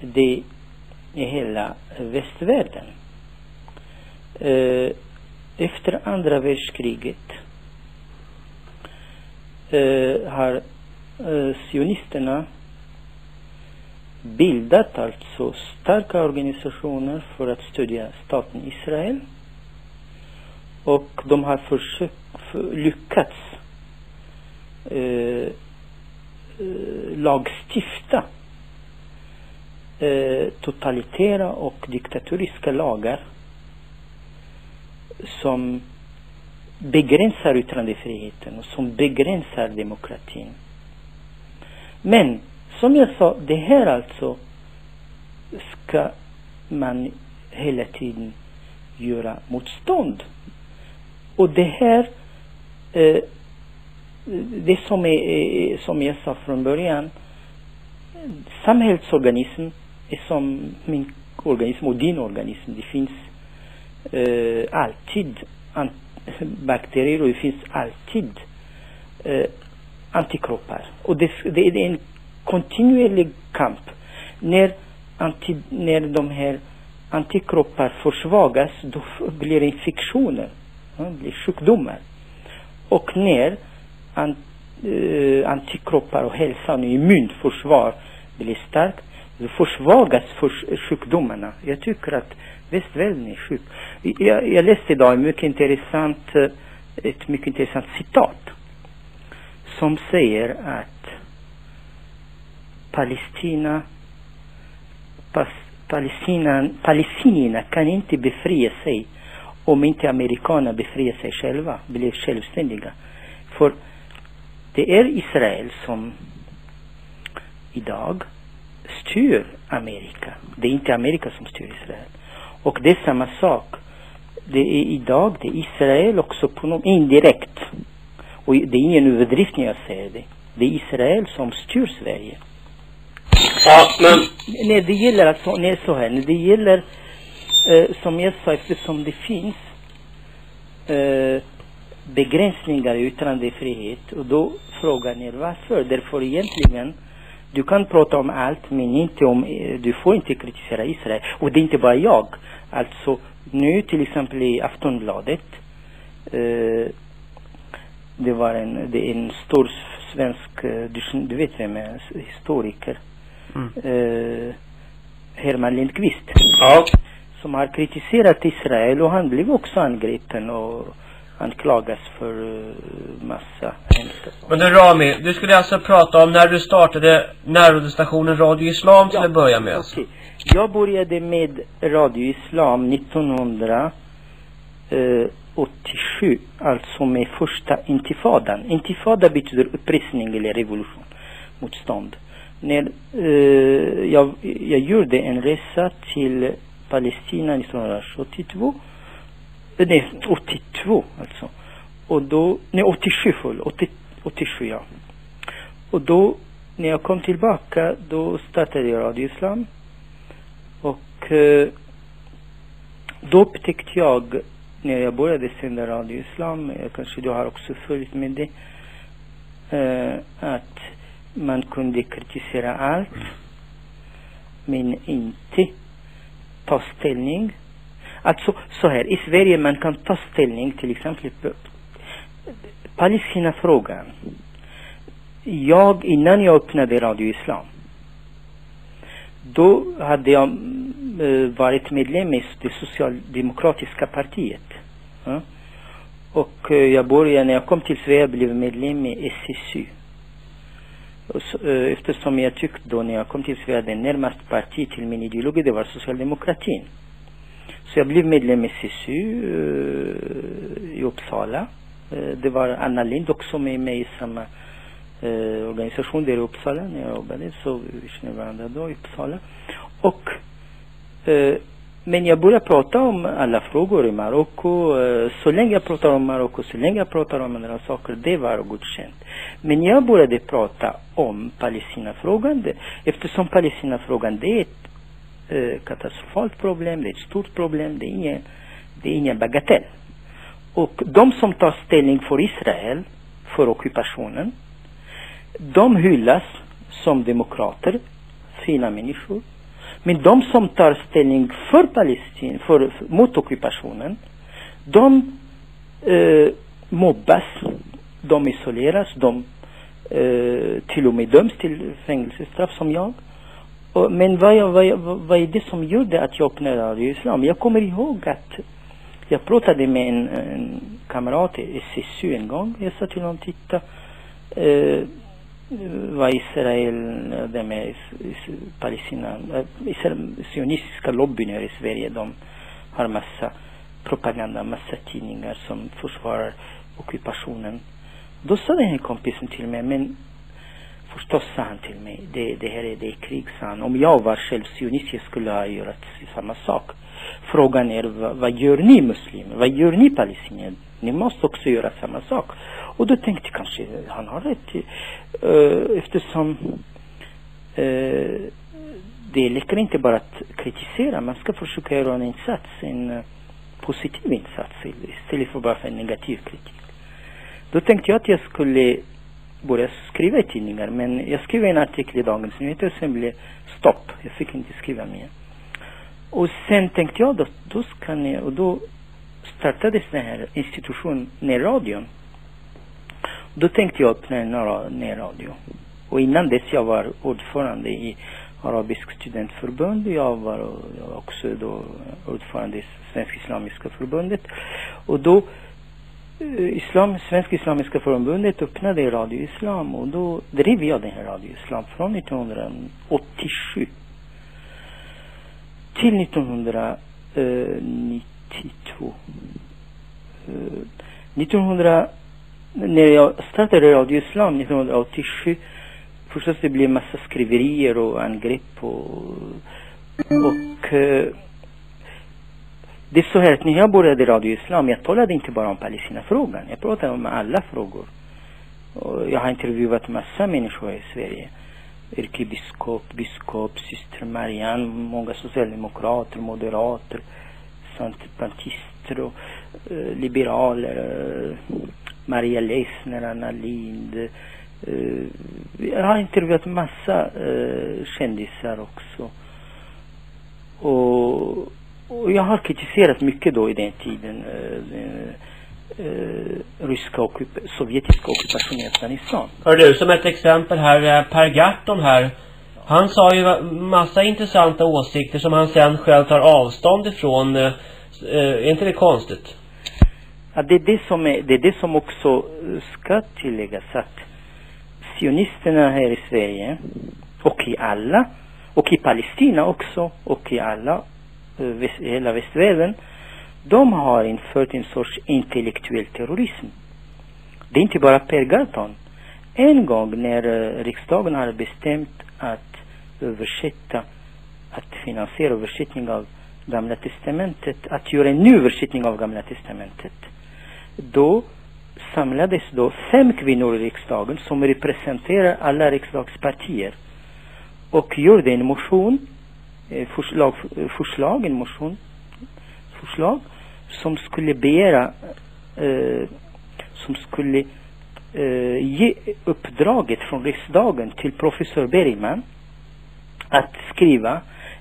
det är i hela västvärlden. Eh, efter andra världskriget eh, har eh, sionisterna bildat alltså starka organisationer för att stödja staten Israel. Och de har försökt, lyckats eh, Eh, lagstifta eh, totalitära och diktatoriska lagar som begränsar yttrandefriheten och som begränsar demokratin. Men som jag sa, det här alltså ska man hela tiden göra motstånd. Och det här, eh, det som, är, eh, som jag sa från början, samhällsorganism är som min organism och din organism. Det finns eh, alltid [laughs] bakterier och det finns alltid eh, antikroppar. Och det, det är en kontinuerlig kamp. När, anti, när de här antikroppar försvagas då blir det infektioner, ja, blir sjukdomar. Och när ant, eh, antikroppar och hälsan och immunförsvar blir starkt då försvagas för sjukdomarna. Jag tycker att västvärlden är sjuk. Jag, jag läste idag ett mycket intressant, eh, ett mycket intressant citat som säger att Palestina, pas, Palestina, palestinierna kan inte befria sig om inte amerikanerna befriar sig själva, blir självständiga. För det är Israel som idag styr Amerika. Det är inte Amerika som styr Israel. Och det är samma sak. Det är idag, det är Israel också på något indirekt. Och det är ingen överdrift när jag säger det. Det är Israel som styr Sverige. Ja, men... När det gäller alltså, när så här, när det gäller, eh, som jag sa, eftersom det finns eh, begränsningar i yttrandefrihet och då frågan är varför? Därför egentligen du kan prata om allt men inte om, eh, du får inte kritisera Israel. Och det är inte bara jag. Alltså nu till exempel i Aftonbladet. Eh, det var en, det är en stor svensk, eh, du, du vet vem är, historiker. Mm. Eh, Herman Lindqvist. Ja. Som har kritiserat Israel och han blev också angripen och anklagas för uh, massa hemska Men du Rami, du skulle alltså prata om när du startade närradiostationen Radio Islam till ja, att börja med. Okay. Jag började med Radio Islam 1987, alltså med första intifadan. Intifada betyder uppristning eller revolution, motstånd. När uh, jag, jag gjorde en resa till Palestina 1972 nej 82 alltså. Och då, nej 87 full, 80, 87 ja. Och då, när jag kom tillbaka, då startade jag Radio Islam. Och eh, då upptäckte jag, när jag började sända Radio Islam, jag kanske du har också följt med det, eh, att man kunde kritisera allt, men inte ta ställning Alltså så här, i Sverige man kan ta ställning till exempel Palestinafrågan. Jag, innan jag öppnade Radio Islam, då hade jag äh, varit medlem i det socialdemokratiska partiet. Ja? Och äh, jag började, när jag kom till Sverige, blev medlem i SSU. Så, äh, eftersom jag tyckte då när jag kom till Sverige, det närmaste parti till min ideologi, det var socialdemokratin. Så jag blev medlem i SSU eh, i Uppsala. Eh, det var Anna Lind också med mig i samma eh, organisation där i Uppsala när jag jobbade. Så vi känner varandra då i Uppsala. Och eh, men jag började prata om alla frågor i Marocko. Eh, så länge jag pratar om Marocko, så länge jag pratar om andra saker, det var godkänt. Men jag började prata om Palestinafrågan, eftersom Palestinafrågan det är ett E, katastrofalt problem, det är ett stort problem, det är ingen, det är ingen bagatell. Och de som tar ställning för Israel, för ockupationen, de hyllas som demokrater, fina människor. Men de som tar ställning för Palestina, för, mot ockupationen, de eh, mobbas, de isoleras, de eh, till och med döms till fängelsestraff som jag. Och, men vad, vad, vad är det som gjorde att jag öppnade Radio Islam? Jag kommer ihåg att jag pratade med en, en kamrat i SSU en gång. Jag sa till honom, titta, eh, vad Israel, det med Palestina, eh, sionistiska lobbyn här i Sverige, de har massa propaganda, massa tidningar som försvarar ockupationen. Då sa den här kompisen till mig, men förstås sa han till mig, det, det här är, det är krig, sa han. Om jag var själv sionist, jag skulle ha gjort samma sak. Frågan är, vad, vad gör ni muslimer? Vad gör ni palestinier? Ni måste också göra samma sak. Och då tänkte jag kanske han har rätt. Uh, eftersom uh, det räcker inte bara att kritisera. Man ska försöka göra en insats, en uh, positiv insats istället för bara för en negativ kritik. Då tänkte jag att jag skulle började skriva i tidningar. Men jag skrev en artikel i Dagens Nyheter och sen blev stopp. Jag fick inte skriva mer. Och sen tänkte jag då, då ska ni, och då startades den här institutionen, närradion. Då tänkte jag öppna en närradio. Och innan dess jag var ordförande i Arabisk studentförbund. Jag var också då ordförande i Svenska Islamiska förbundet. Och då Eh, Islam, Svenska Islamiska förbundet öppnade Radio Islam och då drev jag den här Radio Islam från 1987 till 1992. 1900, eh, när jag startade Radio Islam 1987 förstås det blev massa skriverier och angrepp och, och eh, det är så här att när jag började i Radio Islam, jag talade inte bara om Palestinafrågan. Jag pratade om alla frågor. Och jag har intervjuat massa människor i Sverige ärkebiskop, biskop, syster Marianne, många socialdemokrater, moderater, centerpartister och eh, liberaler, eh, Maria Leissner, Anna Lind. Eh, jag har intervjuat massa eh, kändisar också. Och, och jag har kritiserat mycket då i den tiden eh, eh, ryska och sovjetiska ockupationen i Afghanistan. Hör du, som ett exempel här, eh, Per Gahrton här. Han sa ju massa intressanta åsikter som han sen själv tar avstånd ifrån. Eh, eh, är inte det konstigt? Ja, det är det som, är, det är det som också ska tilläggas att sionisterna här i Sverige och i alla, och i Palestina också, och i alla, Eh, hela västvärlden de har infört en sorts intellektuell terrorism. Det är inte bara Per Gahrton. En gång när eh, riksdagen hade bestämt att översätta, att finansiera översättning av Gamla Testamentet, att göra en ny översättning av Gamla Testamentet. Då samlades då fem kvinnor i riksdagen som representerar alla riksdagspartier och gjorde en motion, Eh, förslag, eh, förslag en motion, förslag som skulle begära, eh, som skulle eh, ge uppdraget från riksdagen till professor Bergman att skriva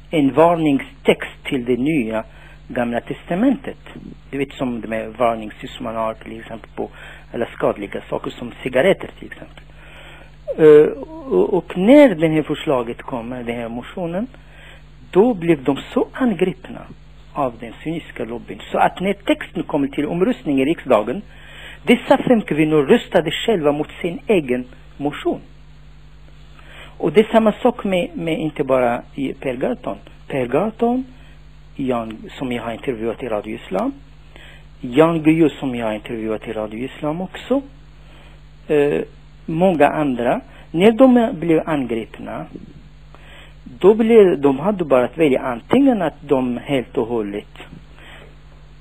en varningstext till det nya Gamla Testamentet. Du vet som de här varningssystem man har till exempel på alla skadliga saker som cigaretter till exempel. Uh, och, och, när det här förslaget kommer, den här motionen, då blev de så angripna av den cyniska lobbyn. Så att när texten kom till omröstning i riksdagen, dessa fem kvinnor röstade själva mot sin egen motion. Och det är samma sak med, med inte bara i Per Gahrton. Per Gahrton, Jan, som jag har intervjuat i Radio Islam, Jan Guillou som jag har intervjuat i Radio Islam också. Eh, många andra. När de blev angripna då blir, de hade bara att välja antingen att de helt och hållet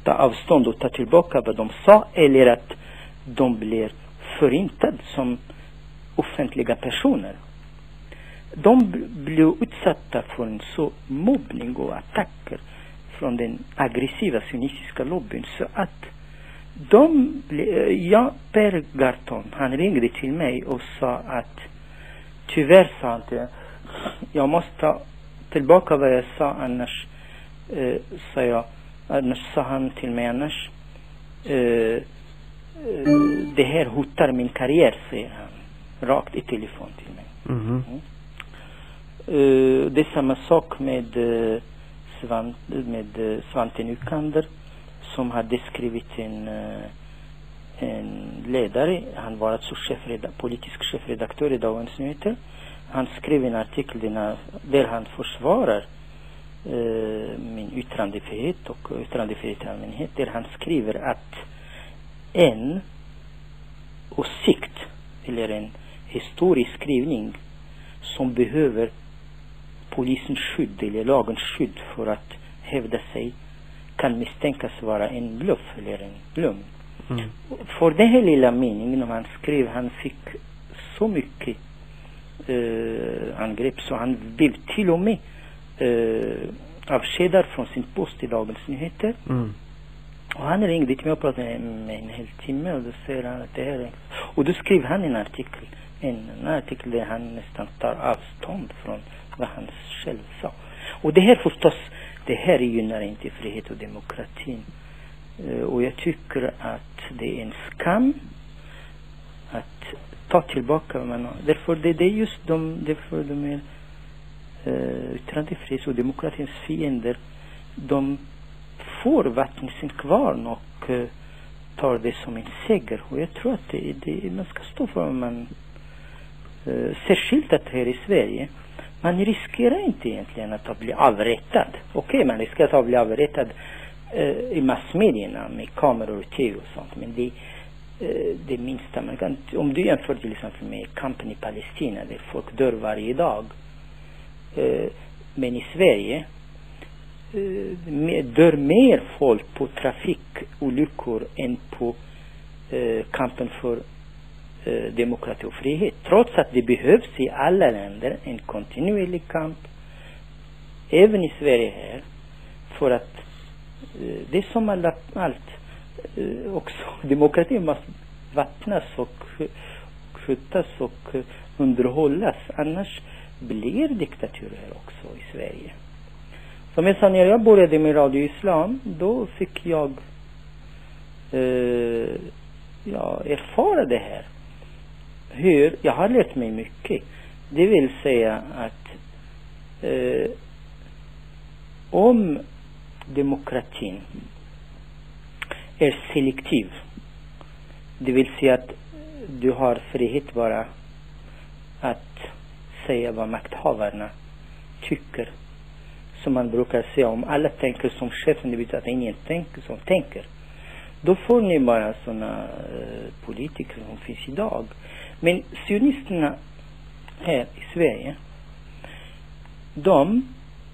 ta avstånd och ta tillbaka vad de sa eller att de blir förintade som offentliga personer. De blev utsatta för en så mobbning och attacker från den aggressiva sionistiska lobbyn så att de, ja, Per Garton, han ringde till mig och sa att tyvärr sa han till jag måste ta tillbaka vad jag sa annars, eh, sa jag, annars sa han till mig annars, eh, det här hotar min karriär, säger han. Rakt i telefon till mig. Mhm. Mm. Uh, det är samma sak med, uh, Svant, med uh, Svante Nykander som hade skrivit en, en ledare. Han var alltså chefreda, politisk chefredaktör i Dagens Nyheter. Han skrev en artikel där han försvarar uh, min yttrandefrihet och yttrandefrihet i allmänhet. Där han skriver att en åsikt eller en historisk skrivning som behöver polisens skydd eller lagens skydd för att hävda sig kan misstänkas vara en bluff eller en lögn. Mm. För den här lilla meningen han skrev, han fick så mycket eh, angrepp så han blev till och med eh, avskedad från sin post i Dagens Nyheter. Mm. Och han ringde till mig och pratade med en hel timme och då säger han att det här är... Och då skrev han en artikel, en, en artikel där han nästan tar avstånd från vad han själv sa. Och det här förstås, det här gynnar inte frihet och demokratin. Uh, och jag tycker att det är en skam att ta tillbaka vad man har. Därför det, det är just de, därför de är eh, yttrandefrihets och demokratins fiender. De får vatten i sin kvarn och eh, tar det som en seger. Och jag tror att det, det, man ska stå för vad man eh, särskilt att här i Sverige man riskerar inte egentligen att bli avrättad. Okej, okay, man riskerar att bli avrättad eh, i massmedierna med kameror och tv och sånt. Men det Eh, det minsta man kan, om du jämför till exempel med kampen i Palestina där folk dör varje dag. Eh, men i Sverige eh, dör mer folk på trafikolyckor än på eh, kampen för eh, demokrati och frihet. Trots att det behövs i alla länder en kontinuerlig kamp, även i Sverige här, för att eh, det är som alla, allt, Eh, också demokratin måste vattnas och skjutas och underhållas. Annars blir diktaturer också i Sverige. Som jag sa, när jag började med Radio Islam, då fick jag eh, ja, erfara det här. Hur, jag har lärt mig mycket. Det vill säga att eh, om demokratin är selektiv, det vill säga att du har frihet bara att säga vad makthavarna tycker som man brukar säga, om alla tänker som chefen, det betyder att ingen tänker som tänker. Då får ni bara sådana eh, politiker som finns idag. Men sionisterna här i Sverige, de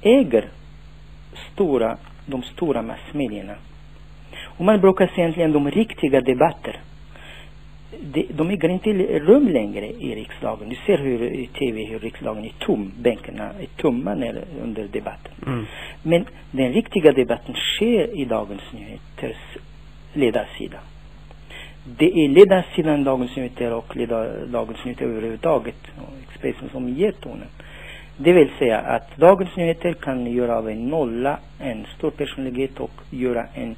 äger stora, de stora massmedierna. Och man brukar säga egentligen de riktiga debatter de, de äger inte rum längre i riksdagen. Du ser hur i tv hur riksdagen är tom, bänkarna är tomma när, under debatten. Mm. Men den riktiga debatten sker i Dagens Nyheters ledarsida. Det är ledarsidan Dagens Nyheter och ledar, Dagens Nyheter överhuvudtaget och Expressen som ger tonen. Det vill säga att Dagens Nyheter kan göra av en nolla en stor personlighet och göra en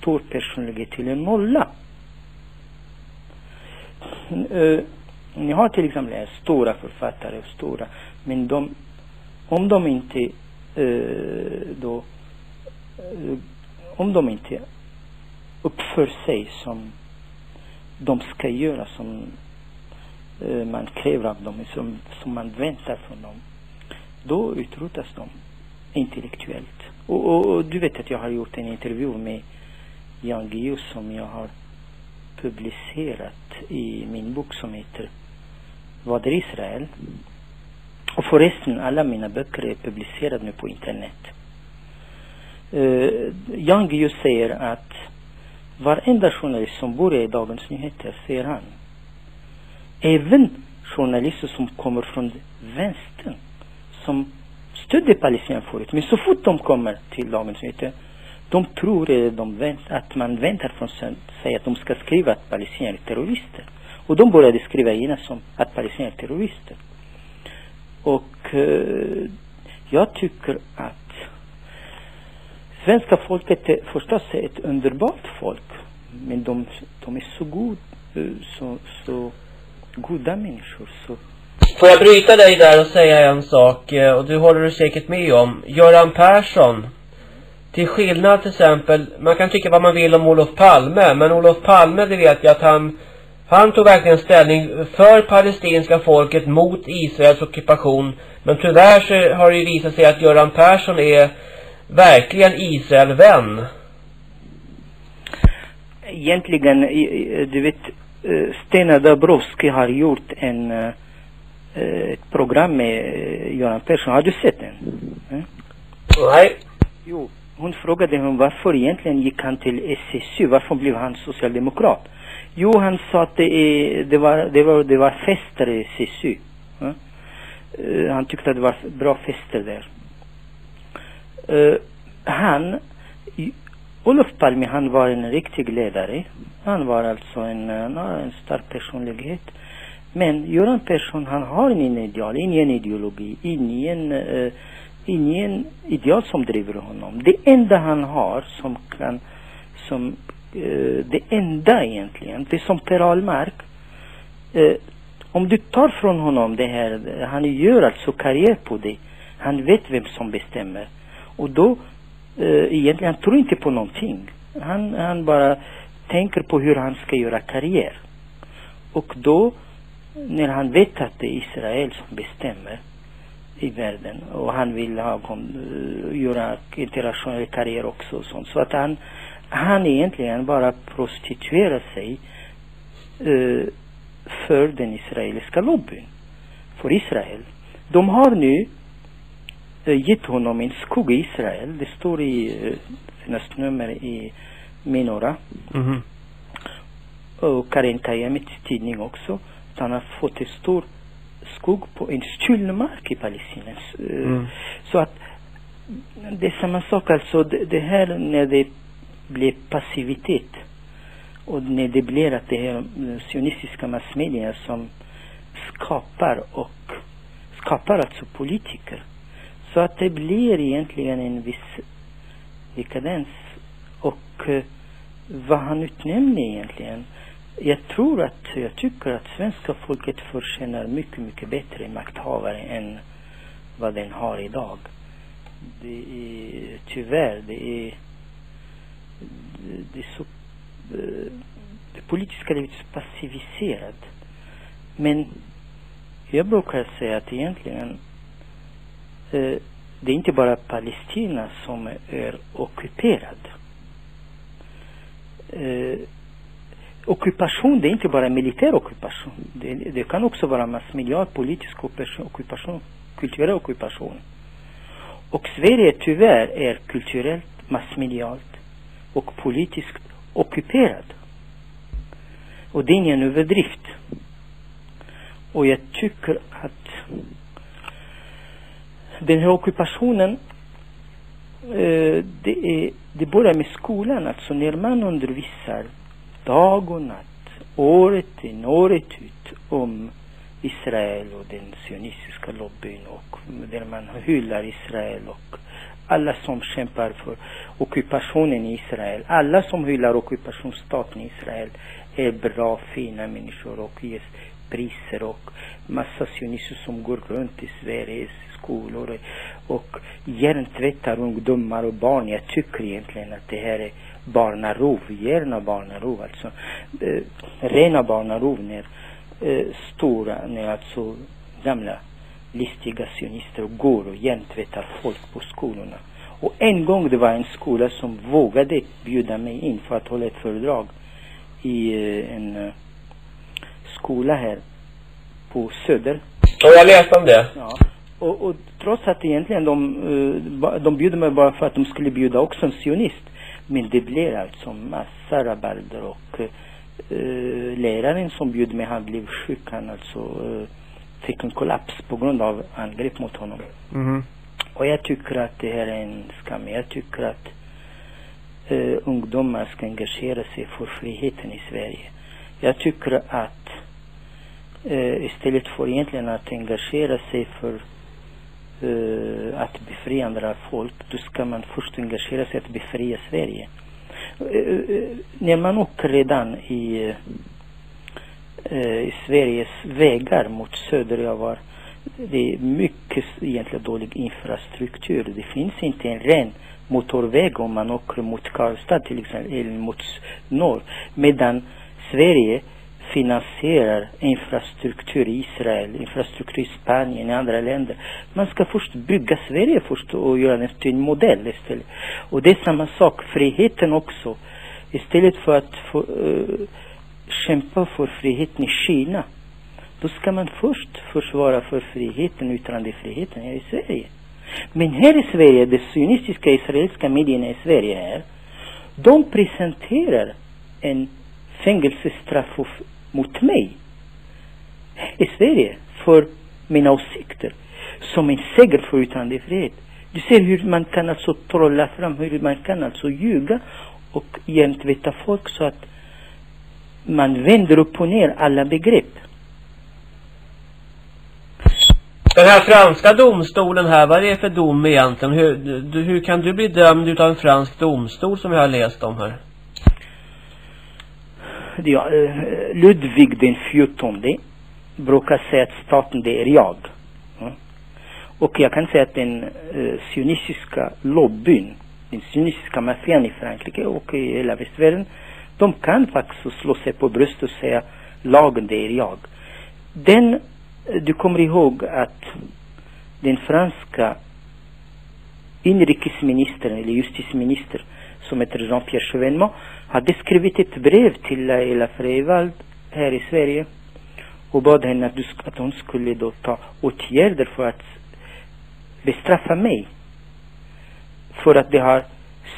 stor personlighet till en nolla ni har till exempel stora författare, stora, men de, om de inte då, om de inte uppför sig som de ska göra, som man kräver av dem, som, som man väntar från dem, då utrotas de intellektuellt. Och, och, och, du vet att jag har gjort en intervju med Jan Guillou som jag har publicerat i min bok som heter Vad är Israel? Och förresten, alla mina böcker är publicerade nu på internet. Uh, Jan Guillou säger att varenda journalist som bor i Dagens Nyheter, säger han, även journalister som kommer från vänstern, som stödde palestinierna förut, men så fort de kommer till Dagens Nyheter de tror eller de vänt, att man väntar från sig att de ska skriva att palestinier är terrorister. Och de började skriva genast som att palestinier är terrorister. Och eh, jag tycker att svenska folket är förstås ett underbart folk. Men de, de är så, god, eh, så, så goda människor. Så Får jag bryta dig där och säga en sak, eh, och du håller du säkert med om. Göran Persson, till skillnad till exempel, man kan tycka vad man vill om Olof Palme, men Olof Palme, det vet jag att han, han tog verkligen ställning för palestinska folket mot Israels ockupation. Men tyvärr så har det ju visat sig att Göran Persson är verkligen Israelvän. Egentligen, du vet, eh, Stena Dabrowski har gjort en eh, ett program med eh, Göran Persson. Har du sett den? Nej. Jo, hon frågade honom varför egentligen gick han till SSU? Varför blev han socialdemokrat? Jo, han sa att det, är, det, var, det, var, det var fester i SSU. Ja? Eh, han tyckte att det var bra fester där. Uh, han, Olof Palme, han var en riktig ledare. Han var alltså en, en stark personlighet. Men Göran Persson, han har ingen ideal, ingen ideologi, ingen uh, ingen ideal som driver honom. Det enda han har som kan, som, eh, det enda egentligen, det är som Per Ahlmark. Eh, om du tar från honom det här, han gör alltså karriär på det. Han vet vem som bestämmer. Och då, eh, egentligen, han tror inte på någonting. Han, han bara tänker på hur han ska göra karriär. Och då, när han vet att det är Israel som bestämmer, i världen och han vill ha, kom, göra internationell karriär också och sånt. Så att han, han egentligen bara prostituerar sig uh, för den israeliska lobbyn. För Israel. De har nu uh, gett honom en skog i Israel. Det står i uh, senaste nummer i Minora. Mm -hmm. Och Karin Kayamets tidning också. Han har fått en stor skog på en stulna mark i Palestina. Mm. Så att det är samma sak alltså. Det, det här när det blir passivitet och när det blir att det här sionistiska massmedia som skapar och skapar alltså politiker. Så att det blir egentligen en viss dekadens och uh, vad han utnämner egentligen jag tror att, jag tycker att svenska folket förtjänar mycket, mycket bättre makthavare än vad den har idag. Det är tyvärr, det är, det är så, eh, det politiska livet är så passiviserat. Men jag brukar säga att egentligen eh, det är inte bara Palestina som är ockuperad. Eh, Ockupation, det är inte bara militär ockupation. Det, det kan också vara massmedial, politisk ockupation, kulturell ockupation. Och Sverige tyvärr är kulturellt, massmedialt och politiskt ockuperad. Och det är ingen överdrift. Och jag tycker att den här ockupationen eh, det, är, eh, det börjar med skolan, alltså när man undervisar dag och natt, året in, året ut om Israel och den sionistiska lobbyn och där man hyllar Israel och alla som kämpar för ockupationen i Israel. Alla som hyllar ockupationsstaten i Israel är bra, fina människor och ges priser och massa sionister som går runt i Sveriges skolor och hjärntvättar ungdomar och barn. Jag tycker egentligen att det här är barnarov, gärna barnarov alltså. Eh, rena barnarov när eh, stora, när alltså gamla listiga sionister går och hjärntvättar folk på skolorna Och en gång det var en skola som vågade bjuda mig in för att hålla ett föredrag i eh, en eh, skola här på Söder. Och jag läste om det. Ja. Och, och trots att egentligen de, eh, de bjuder mig bara för att de skulle bjuda också en sionist. Men det blev alltså massa rabalder och eh, läraren som bjöd mig han blev sjuk. Han alltså eh, fick en kollaps på grund av angrepp mot honom. Mhm. Och jag tycker att det här är en skam. Jag tycker att eh, ungdomar ska engagera sig för friheten i Sverige. Jag tycker att eh, istället för egentligen att engagera sig för eh, att befria andra folk, då ska man först engagera sig att befria Sverige. Eh, eh, när man åker redan i, eh, i Sveriges vägar mot söder, jag var det är mycket egentligen dålig infrastruktur. Det finns inte en ren motorväg om man åker mot Karlstad till exempel, eller mot norr. Medan Sverige finansierar infrastruktur i Israel, infrastruktur i Spanien, i andra länder. Man ska först bygga Sverige först och göra den till en modell istället. Och det är samma sak, friheten också. Istället för att få, uh, kämpa för friheten i Kina då ska man först försvara för friheten, yttrandefriheten här i Sverige. Men här i Sverige, de sionistiska israeliska medierna i Sverige här, de presenterar en fängelsestraff och mot mig i Sverige för mina åsikter som en seger för yttrandefrihet. Du ser hur man kan alltså trolla fram, hur man kan alltså ljuga och hjärntvätta folk så att man vänder upp och ner alla begrepp. Den här franska domstolen här, vad är det för dom egentligen? Hur, du, hur kan du bli dömd utav en fransk domstol som jag har läst om här? Ja, eh, Ludvig den fjortonde brukar säga att staten det är jag. Mm. Och jag kan säga att den eh, sionistiska lobbyn, den sionistiska maffian i Frankrike och i hela västvärlden, de kan faktiskt slå sig på bröstet och säga lagen det är jag. Den, eh, du kommer ihåg att den franska inrikesministern eller justitieministern som heter Jean-Pierre Chevènement hade skrivit ett brev till Laila Freivald, här i Sverige och bad henne att, du, att hon skulle då ta åtgärder för att bestraffa mig. För att det har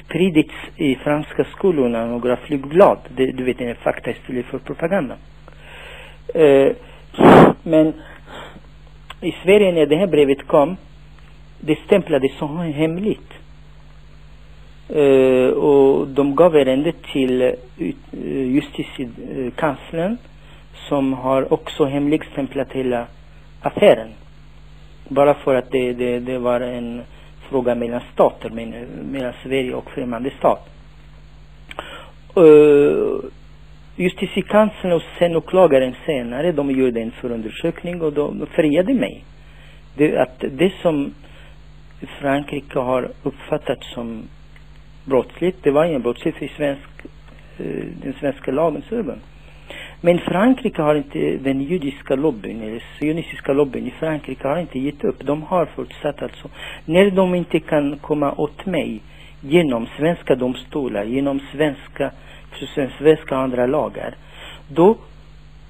spridits i franska skolorna några flygblad. Det, du vet, en fakta istället för propaganda. Eh, men i Sverige när det här brevet kom, det stämplades som hemligt. Eh, och de gav ärendet till eh, eh, justitiekanslern som har också hemligstämplat hela affären. Bara för att det, det, det var en fråga mellan stater, men, mellan Sverige och främmande stat. Uh, justitiekanslern och sen åklagaren senare, de gjorde en förundersökning och de friade mig. Det, att det som Frankrike har uppfattat som brottsligt, det var ingen brottsligt i svensk, eh, den svenska lagens ögon. Men Frankrike har inte, den judiska lobbyn, eller sionistiska lobbyn i Frankrike har inte gett upp. De har fortsatt alltså. När de inte kan komma åt mig genom svenska domstolar, genom svenska, svenska och andra lagar, då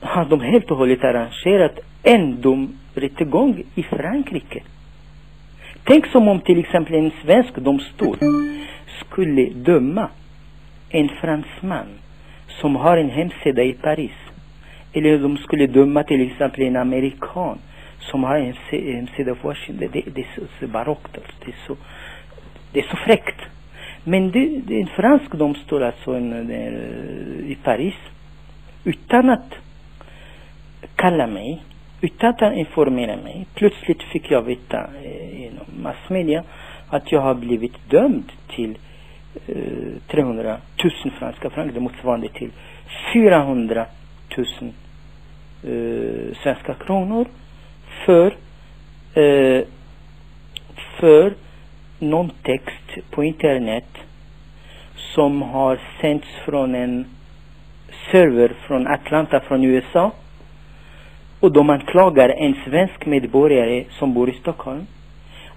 har de helt och hållet arrangerat en domrättegång i Frankrike. Tänk som om till exempel en svensk domstol skulle döma en fransman som har en hemsida i Paris. Eller de skulle döma till exempel en amerikan som har en hemsida i Washington. Det, det är så, barockt. alltså. Det är så, det är så fräckt. Men det, det är en fransk domstol, alltså en, en, eh, i Paris, utan att kalla mig, utan att informera mig. Plötsligt fick jag veta eh, genom massmedia att jag har blivit dömd till Eh, 300 000 franska franc, det motsvarande till 400 000 eh, svenska kronor för eh, för någon text på internet som har sänts från en server från Atlanta från USA och de anklagar en svensk medborgare som bor i Stockholm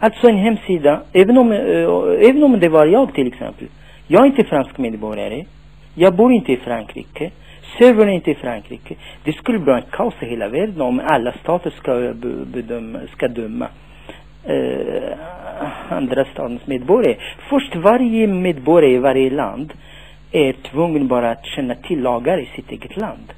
Alltså en hemsida, även om, eh, även om det var jag till exempel. Jag är inte fransk medborgare. Jag bor inte i Frankrike. Servern är inte i Frankrike. Det skulle bli en kaos i hela världen om alla stater ska, bedöma, ska döma eh, andra statens medborgare. Först varje medborgare i varje land är tvungen bara att känna till lagar i sitt eget land.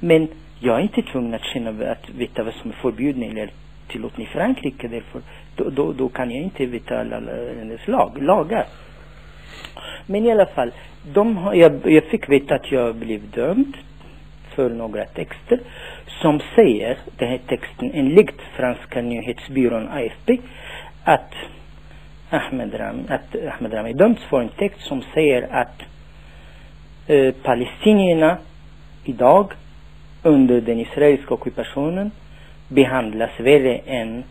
Men jag är inte tvungen att känna, att veta vad som är förbjudet eller tillåtet i Frankrike. Därför, då, då, då kan jag inte veta alla hennes lag, lagar. Men i alla fall, de, jag, jag fick veta att jag blev dömd för några texter som säger, den här texten enligt franska nyhetsbyrån AFP, att Ahmed Rami, att Ahmed Rami dömts för en text som säger att eh, palestinierna idag under den israeliska ockupationen behandlas värre än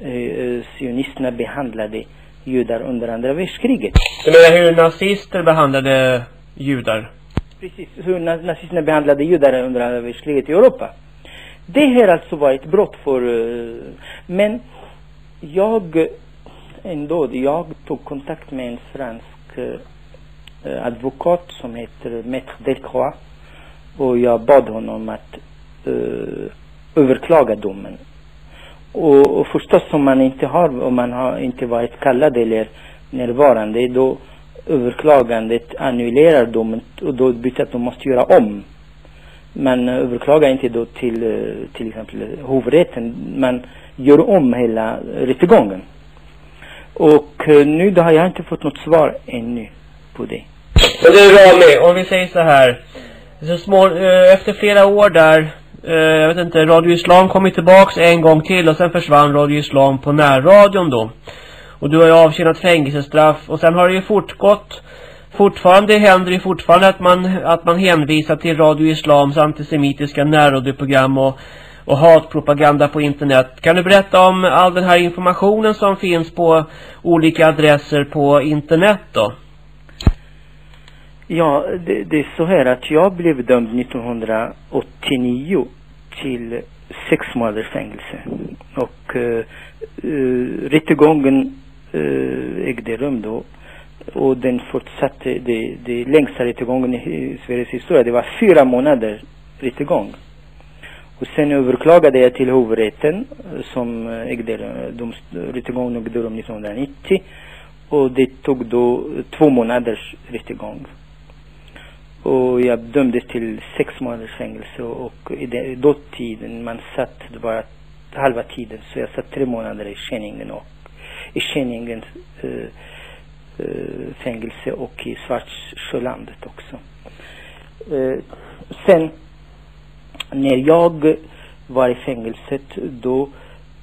eh, sionisterna behandlade judar under andra världskriget. Du menar hur nazister behandlade judar? Precis, hur nazisterna behandlade judar under andra världskriget i Europa. Det här alltså var ett brott för, uh, men jag ändå, jag tog kontakt med en fransk uh, advokat som heter Maître Delcroix och jag bad honom att uh, överklaga domen. Och, och förstås om man inte har, om man har inte varit kallad eller närvarande, då överklagandet annullerar domen och då betyder att de måste göra om. Man överklagar inte då till eh, till exempel hovrätten. Man gör om hela rättegången. Och eh, nu då har jag inte fått något svar ännu på det. Men du Rami, om vi säger så här. Så små, eh, efter flera år där Eh, jag vet inte, Radio Islam kom ju tillbaks en gång till och sen försvann Radio Islam på närradion då. Och du har ju avtjänat fängelsestraff och sen har det ju fortgått Fortfarande händer det fortfarande att man, att man hänvisar till Radio Islams antisemitiska närradioprogram och, och hatpropaganda på internet. Kan du berätta om all den här informationen som finns på olika adresser på internet då? Ja, det, det är så här att jag blev dömd 1989 till sex månaders fängelse. Och uh, uh, rättegången uh, ägde rum då. Och den fortsatte, det, det längsta rättegången i Sveriges historia, det var fyra månader rättegång. Och sen överklagade jag till hovrätten som ägde rum, rättegången ägde rum 1990. Och det tog då två månaders rättegång. Och jag dömdes till sex månaders fängelse och i den, då tiden man satt bara halva tiden så jag satt tre månader i Skänningen och i Skänningens eh, eh, fängelse och i Svartsjölandet också. Eh, sen när jag var i fängelset då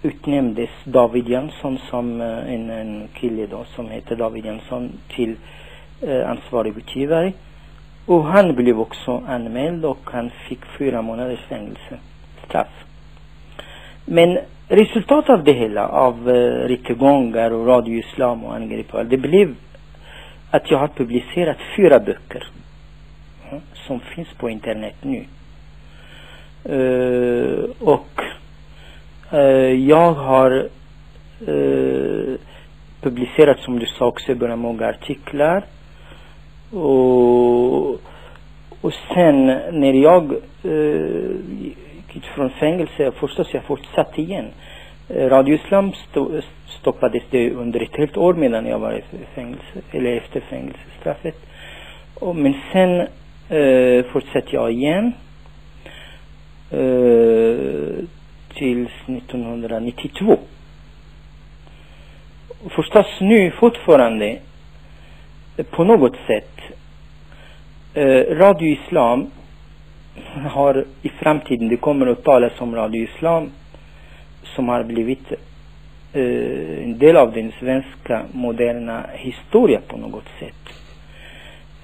utnämndes David Jönsson som eh, en, en kille då som heter David Jönsson till eh, ansvarig utgivare. Och han blev också anmäld och han fick fyra månaders fängelse, straff. Men resultatet av det hela, av eh, rättegångar och Radio Islam och angrepp, det blev att jag har publicerat fyra böcker som finns på internet nu. Uh, och eh, jag har eh, publicerat, som du sa också, många artiklar och, och sen när jag eh, gick ut från fängelse, förstås jag fortsatte igen. Eh, Radio Islam st stoppades det under ett helt år medan jag var i fängelse, eller efter fängelsestraffet. Och, men sen eh, fortsatte jag igen. Eh, tills 1992. Och förstås nu fortfarande på något sätt eh, Radio Islam har i framtiden, det kommer att talas om Radio Islam som har blivit eh, en del av den svenska moderna historia på något sätt.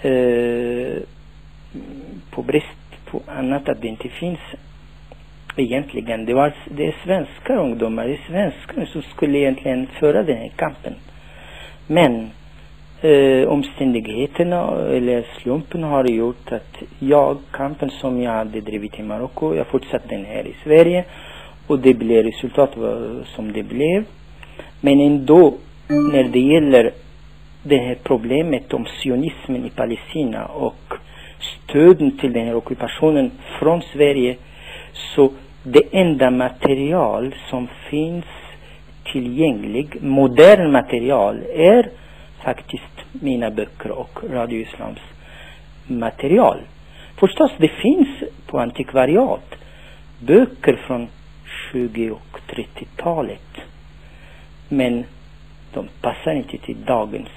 Eh, på brist på annat att det inte finns egentligen. Det var det är svenska ungdomar, det är svenskar som skulle egentligen föra den här kampen. Men eh, omständigheterna eller slumpen har gjort att jag, kampen som jag hade drivit i Marocko, jag fortsatte den här i Sverige och det blev resultat som det blev. Men ändå, när det gäller det här problemet om sionismen i Palestina och stöden till den här ockupationen från Sverige så det enda material som finns tillgänglig, modern material, är faktiskt mina böcker och Radio Islams material. Förstås, det finns på antikvariat böcker från 20 och 30-talet. Men de passar inte till dagens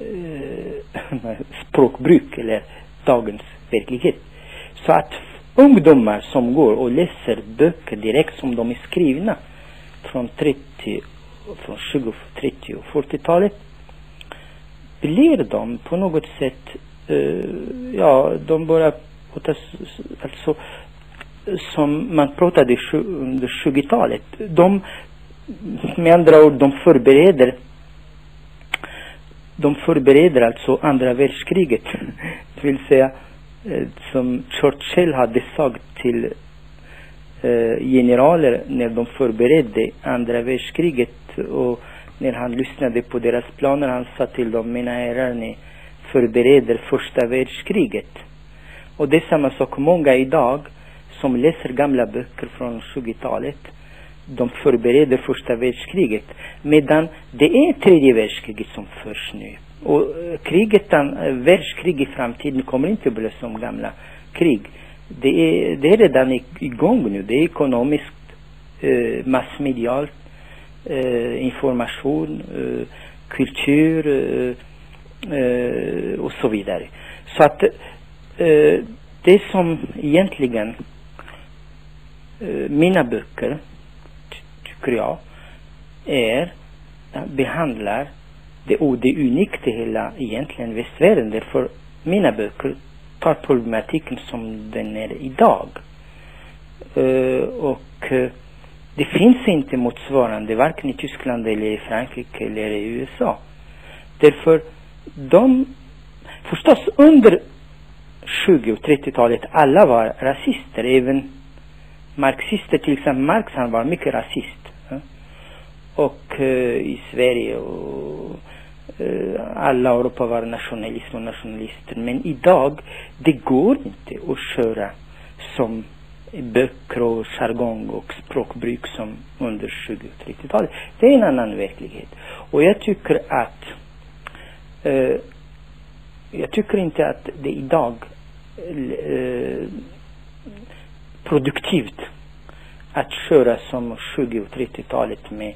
eh, [laughs] språkbruk eller dagens verklighet. Så att ungdomar som går och läser böcker direkt som de är skrivna från 30, från 20, 30 och 40-talet blir de på något sätt, uh, ja, de börjar prata, alltså som man pratade under 20-talet. De, med andra ord, de förbereder de förbereder alltså andra världskriget. [laughs] Det vill säga, eh, som Churchill hade sagt till eh, generaler när de förberedde andra världskriget och när han lyssnade på deras planer, han sa till dem, mina herrar, ni förbereder första världskriget. Och det är samma sak många idag som läser gamla böcker från 20-talet. De förbereder första världskriget. Medan det är tredje världskriget som förs nu. Och eh, kriget, eh, världskrig i framtiden kommer inte att bli som gamla krig. Det är, det är redan igång nu. Det är ekonomiskt, eh, massmedialt, Eh, information, eh, kultur eh, eh, och så vidare. Så att eh, det som egentligen mina böcker, tycker jag, är behandlar det, och det unikt i hela egentligen västvärlden. Därför mina böcker tar problematiken som den är idag. Eh, och det finns inte motsvarande varken i Tyskland eller i Frankrike eller i USA. Därför de, förstås under 20 och 30-talet, alla var rasister. Även marxister, till exempel Marx, han var mycket rasist. Ja? Och eh, i Sverige och eh, alla Europa var nationalister och nationalister. Men idag, det går inte att köra som böcker och jargong och språkbruk som under 20 och 30-talet. Det är en annan verklighet. Och jag tycker att eh, jag tycker inte att det idag eh, produktivt att köra som 20 och 30-talet med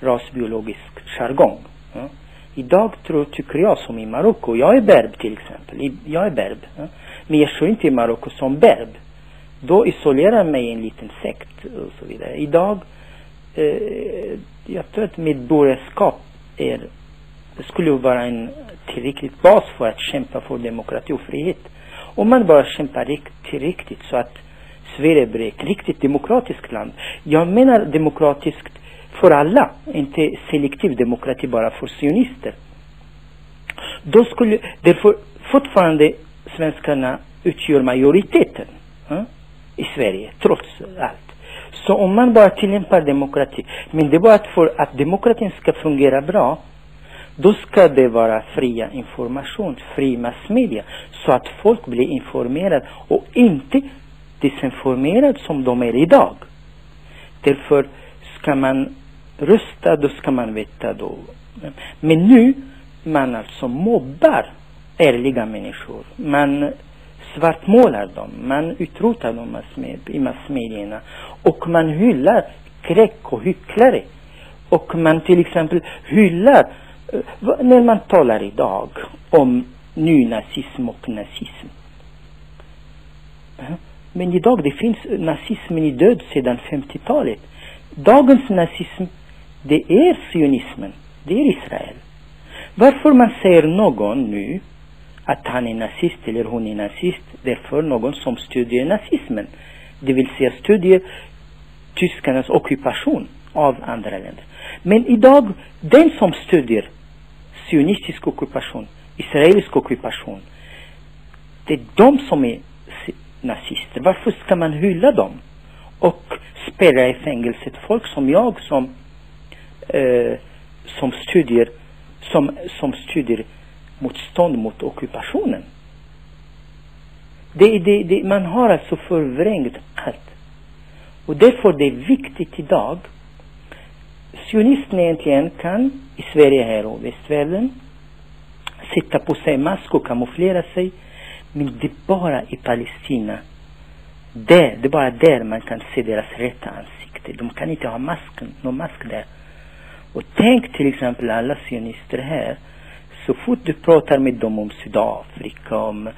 rasbiologisk jargong. Ja. Idag tror, tycker jag som i Marocko, jag är berb till exempel, jag är berb. Ja. Men jag kör inte i Marocko som berb. Då isolerar jag mig i en liten sekt och så vidare. Idag, eh, jag tror att medborgarskap är, skulle vara en tillräcklig bas för att kämpa för demokrati och frihet. Om man bara kämpar rikt, tillräckligt så att Sverige blir ett riktigt demokratiskt land. Jag menar demokratiskt för alla, inte selektiv demokrati bara för sionister. Då skulle, därför fortfarande svenskarna utgör majoriteten eh, i Sverige, trots allt. Så om man bara tillämpar demokrati, men det är bara att för att demokratin ska fungera bra, då ska det vara fria information, fri massmedia, så att folk blir informerade och inte desinformerade som de är idag. Därför ska man rösta, då ska man veta då. Men nu, man alltså mobbar ärliga människor. Man svartmålar dem, man utrotar dem i massmedierna och man hyllar skräck och hycklare. Och man till exempel hyllar, eh, när man talar idag om nynazism och nazism. Eh, men idag det finns nazismen i död sedan 50-talet. Dagens nazism, det är sionismen. Det är Israel. Varför man säger någon nu att han är nazist eller hon är nazist, därför någon som stödjer nazismen. Det vill säga stödjer tyskarnas ockupation av andra länder. Men idag, den som stödjer sionistisk ockupation, israelisk ockupation, det är de som är nazister. Varför ska man hylla dem? Och spärra i fängelset folk som jag som eh, som studier som, som studier motstånd mot ockupationen. Det, det, det, man har alltså förvrängt allt. Och därför det är viktigt idag. Sionismen egentligen kan i Sverige här och västvärlden sätta på sig mask och kamouflera sig. Men det är bara i Palestina. Där, det är bara där man kan se deras rätta ansikte. De kan inte ha masken, någon mask där. Och tänk till exempel alla sionister här. Så fort du pratar med dem om Sydafrika, om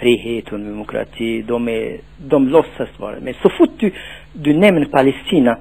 frihet och demokrati, de, är, de låtsas vara med. Så fort du, du nämner Palestina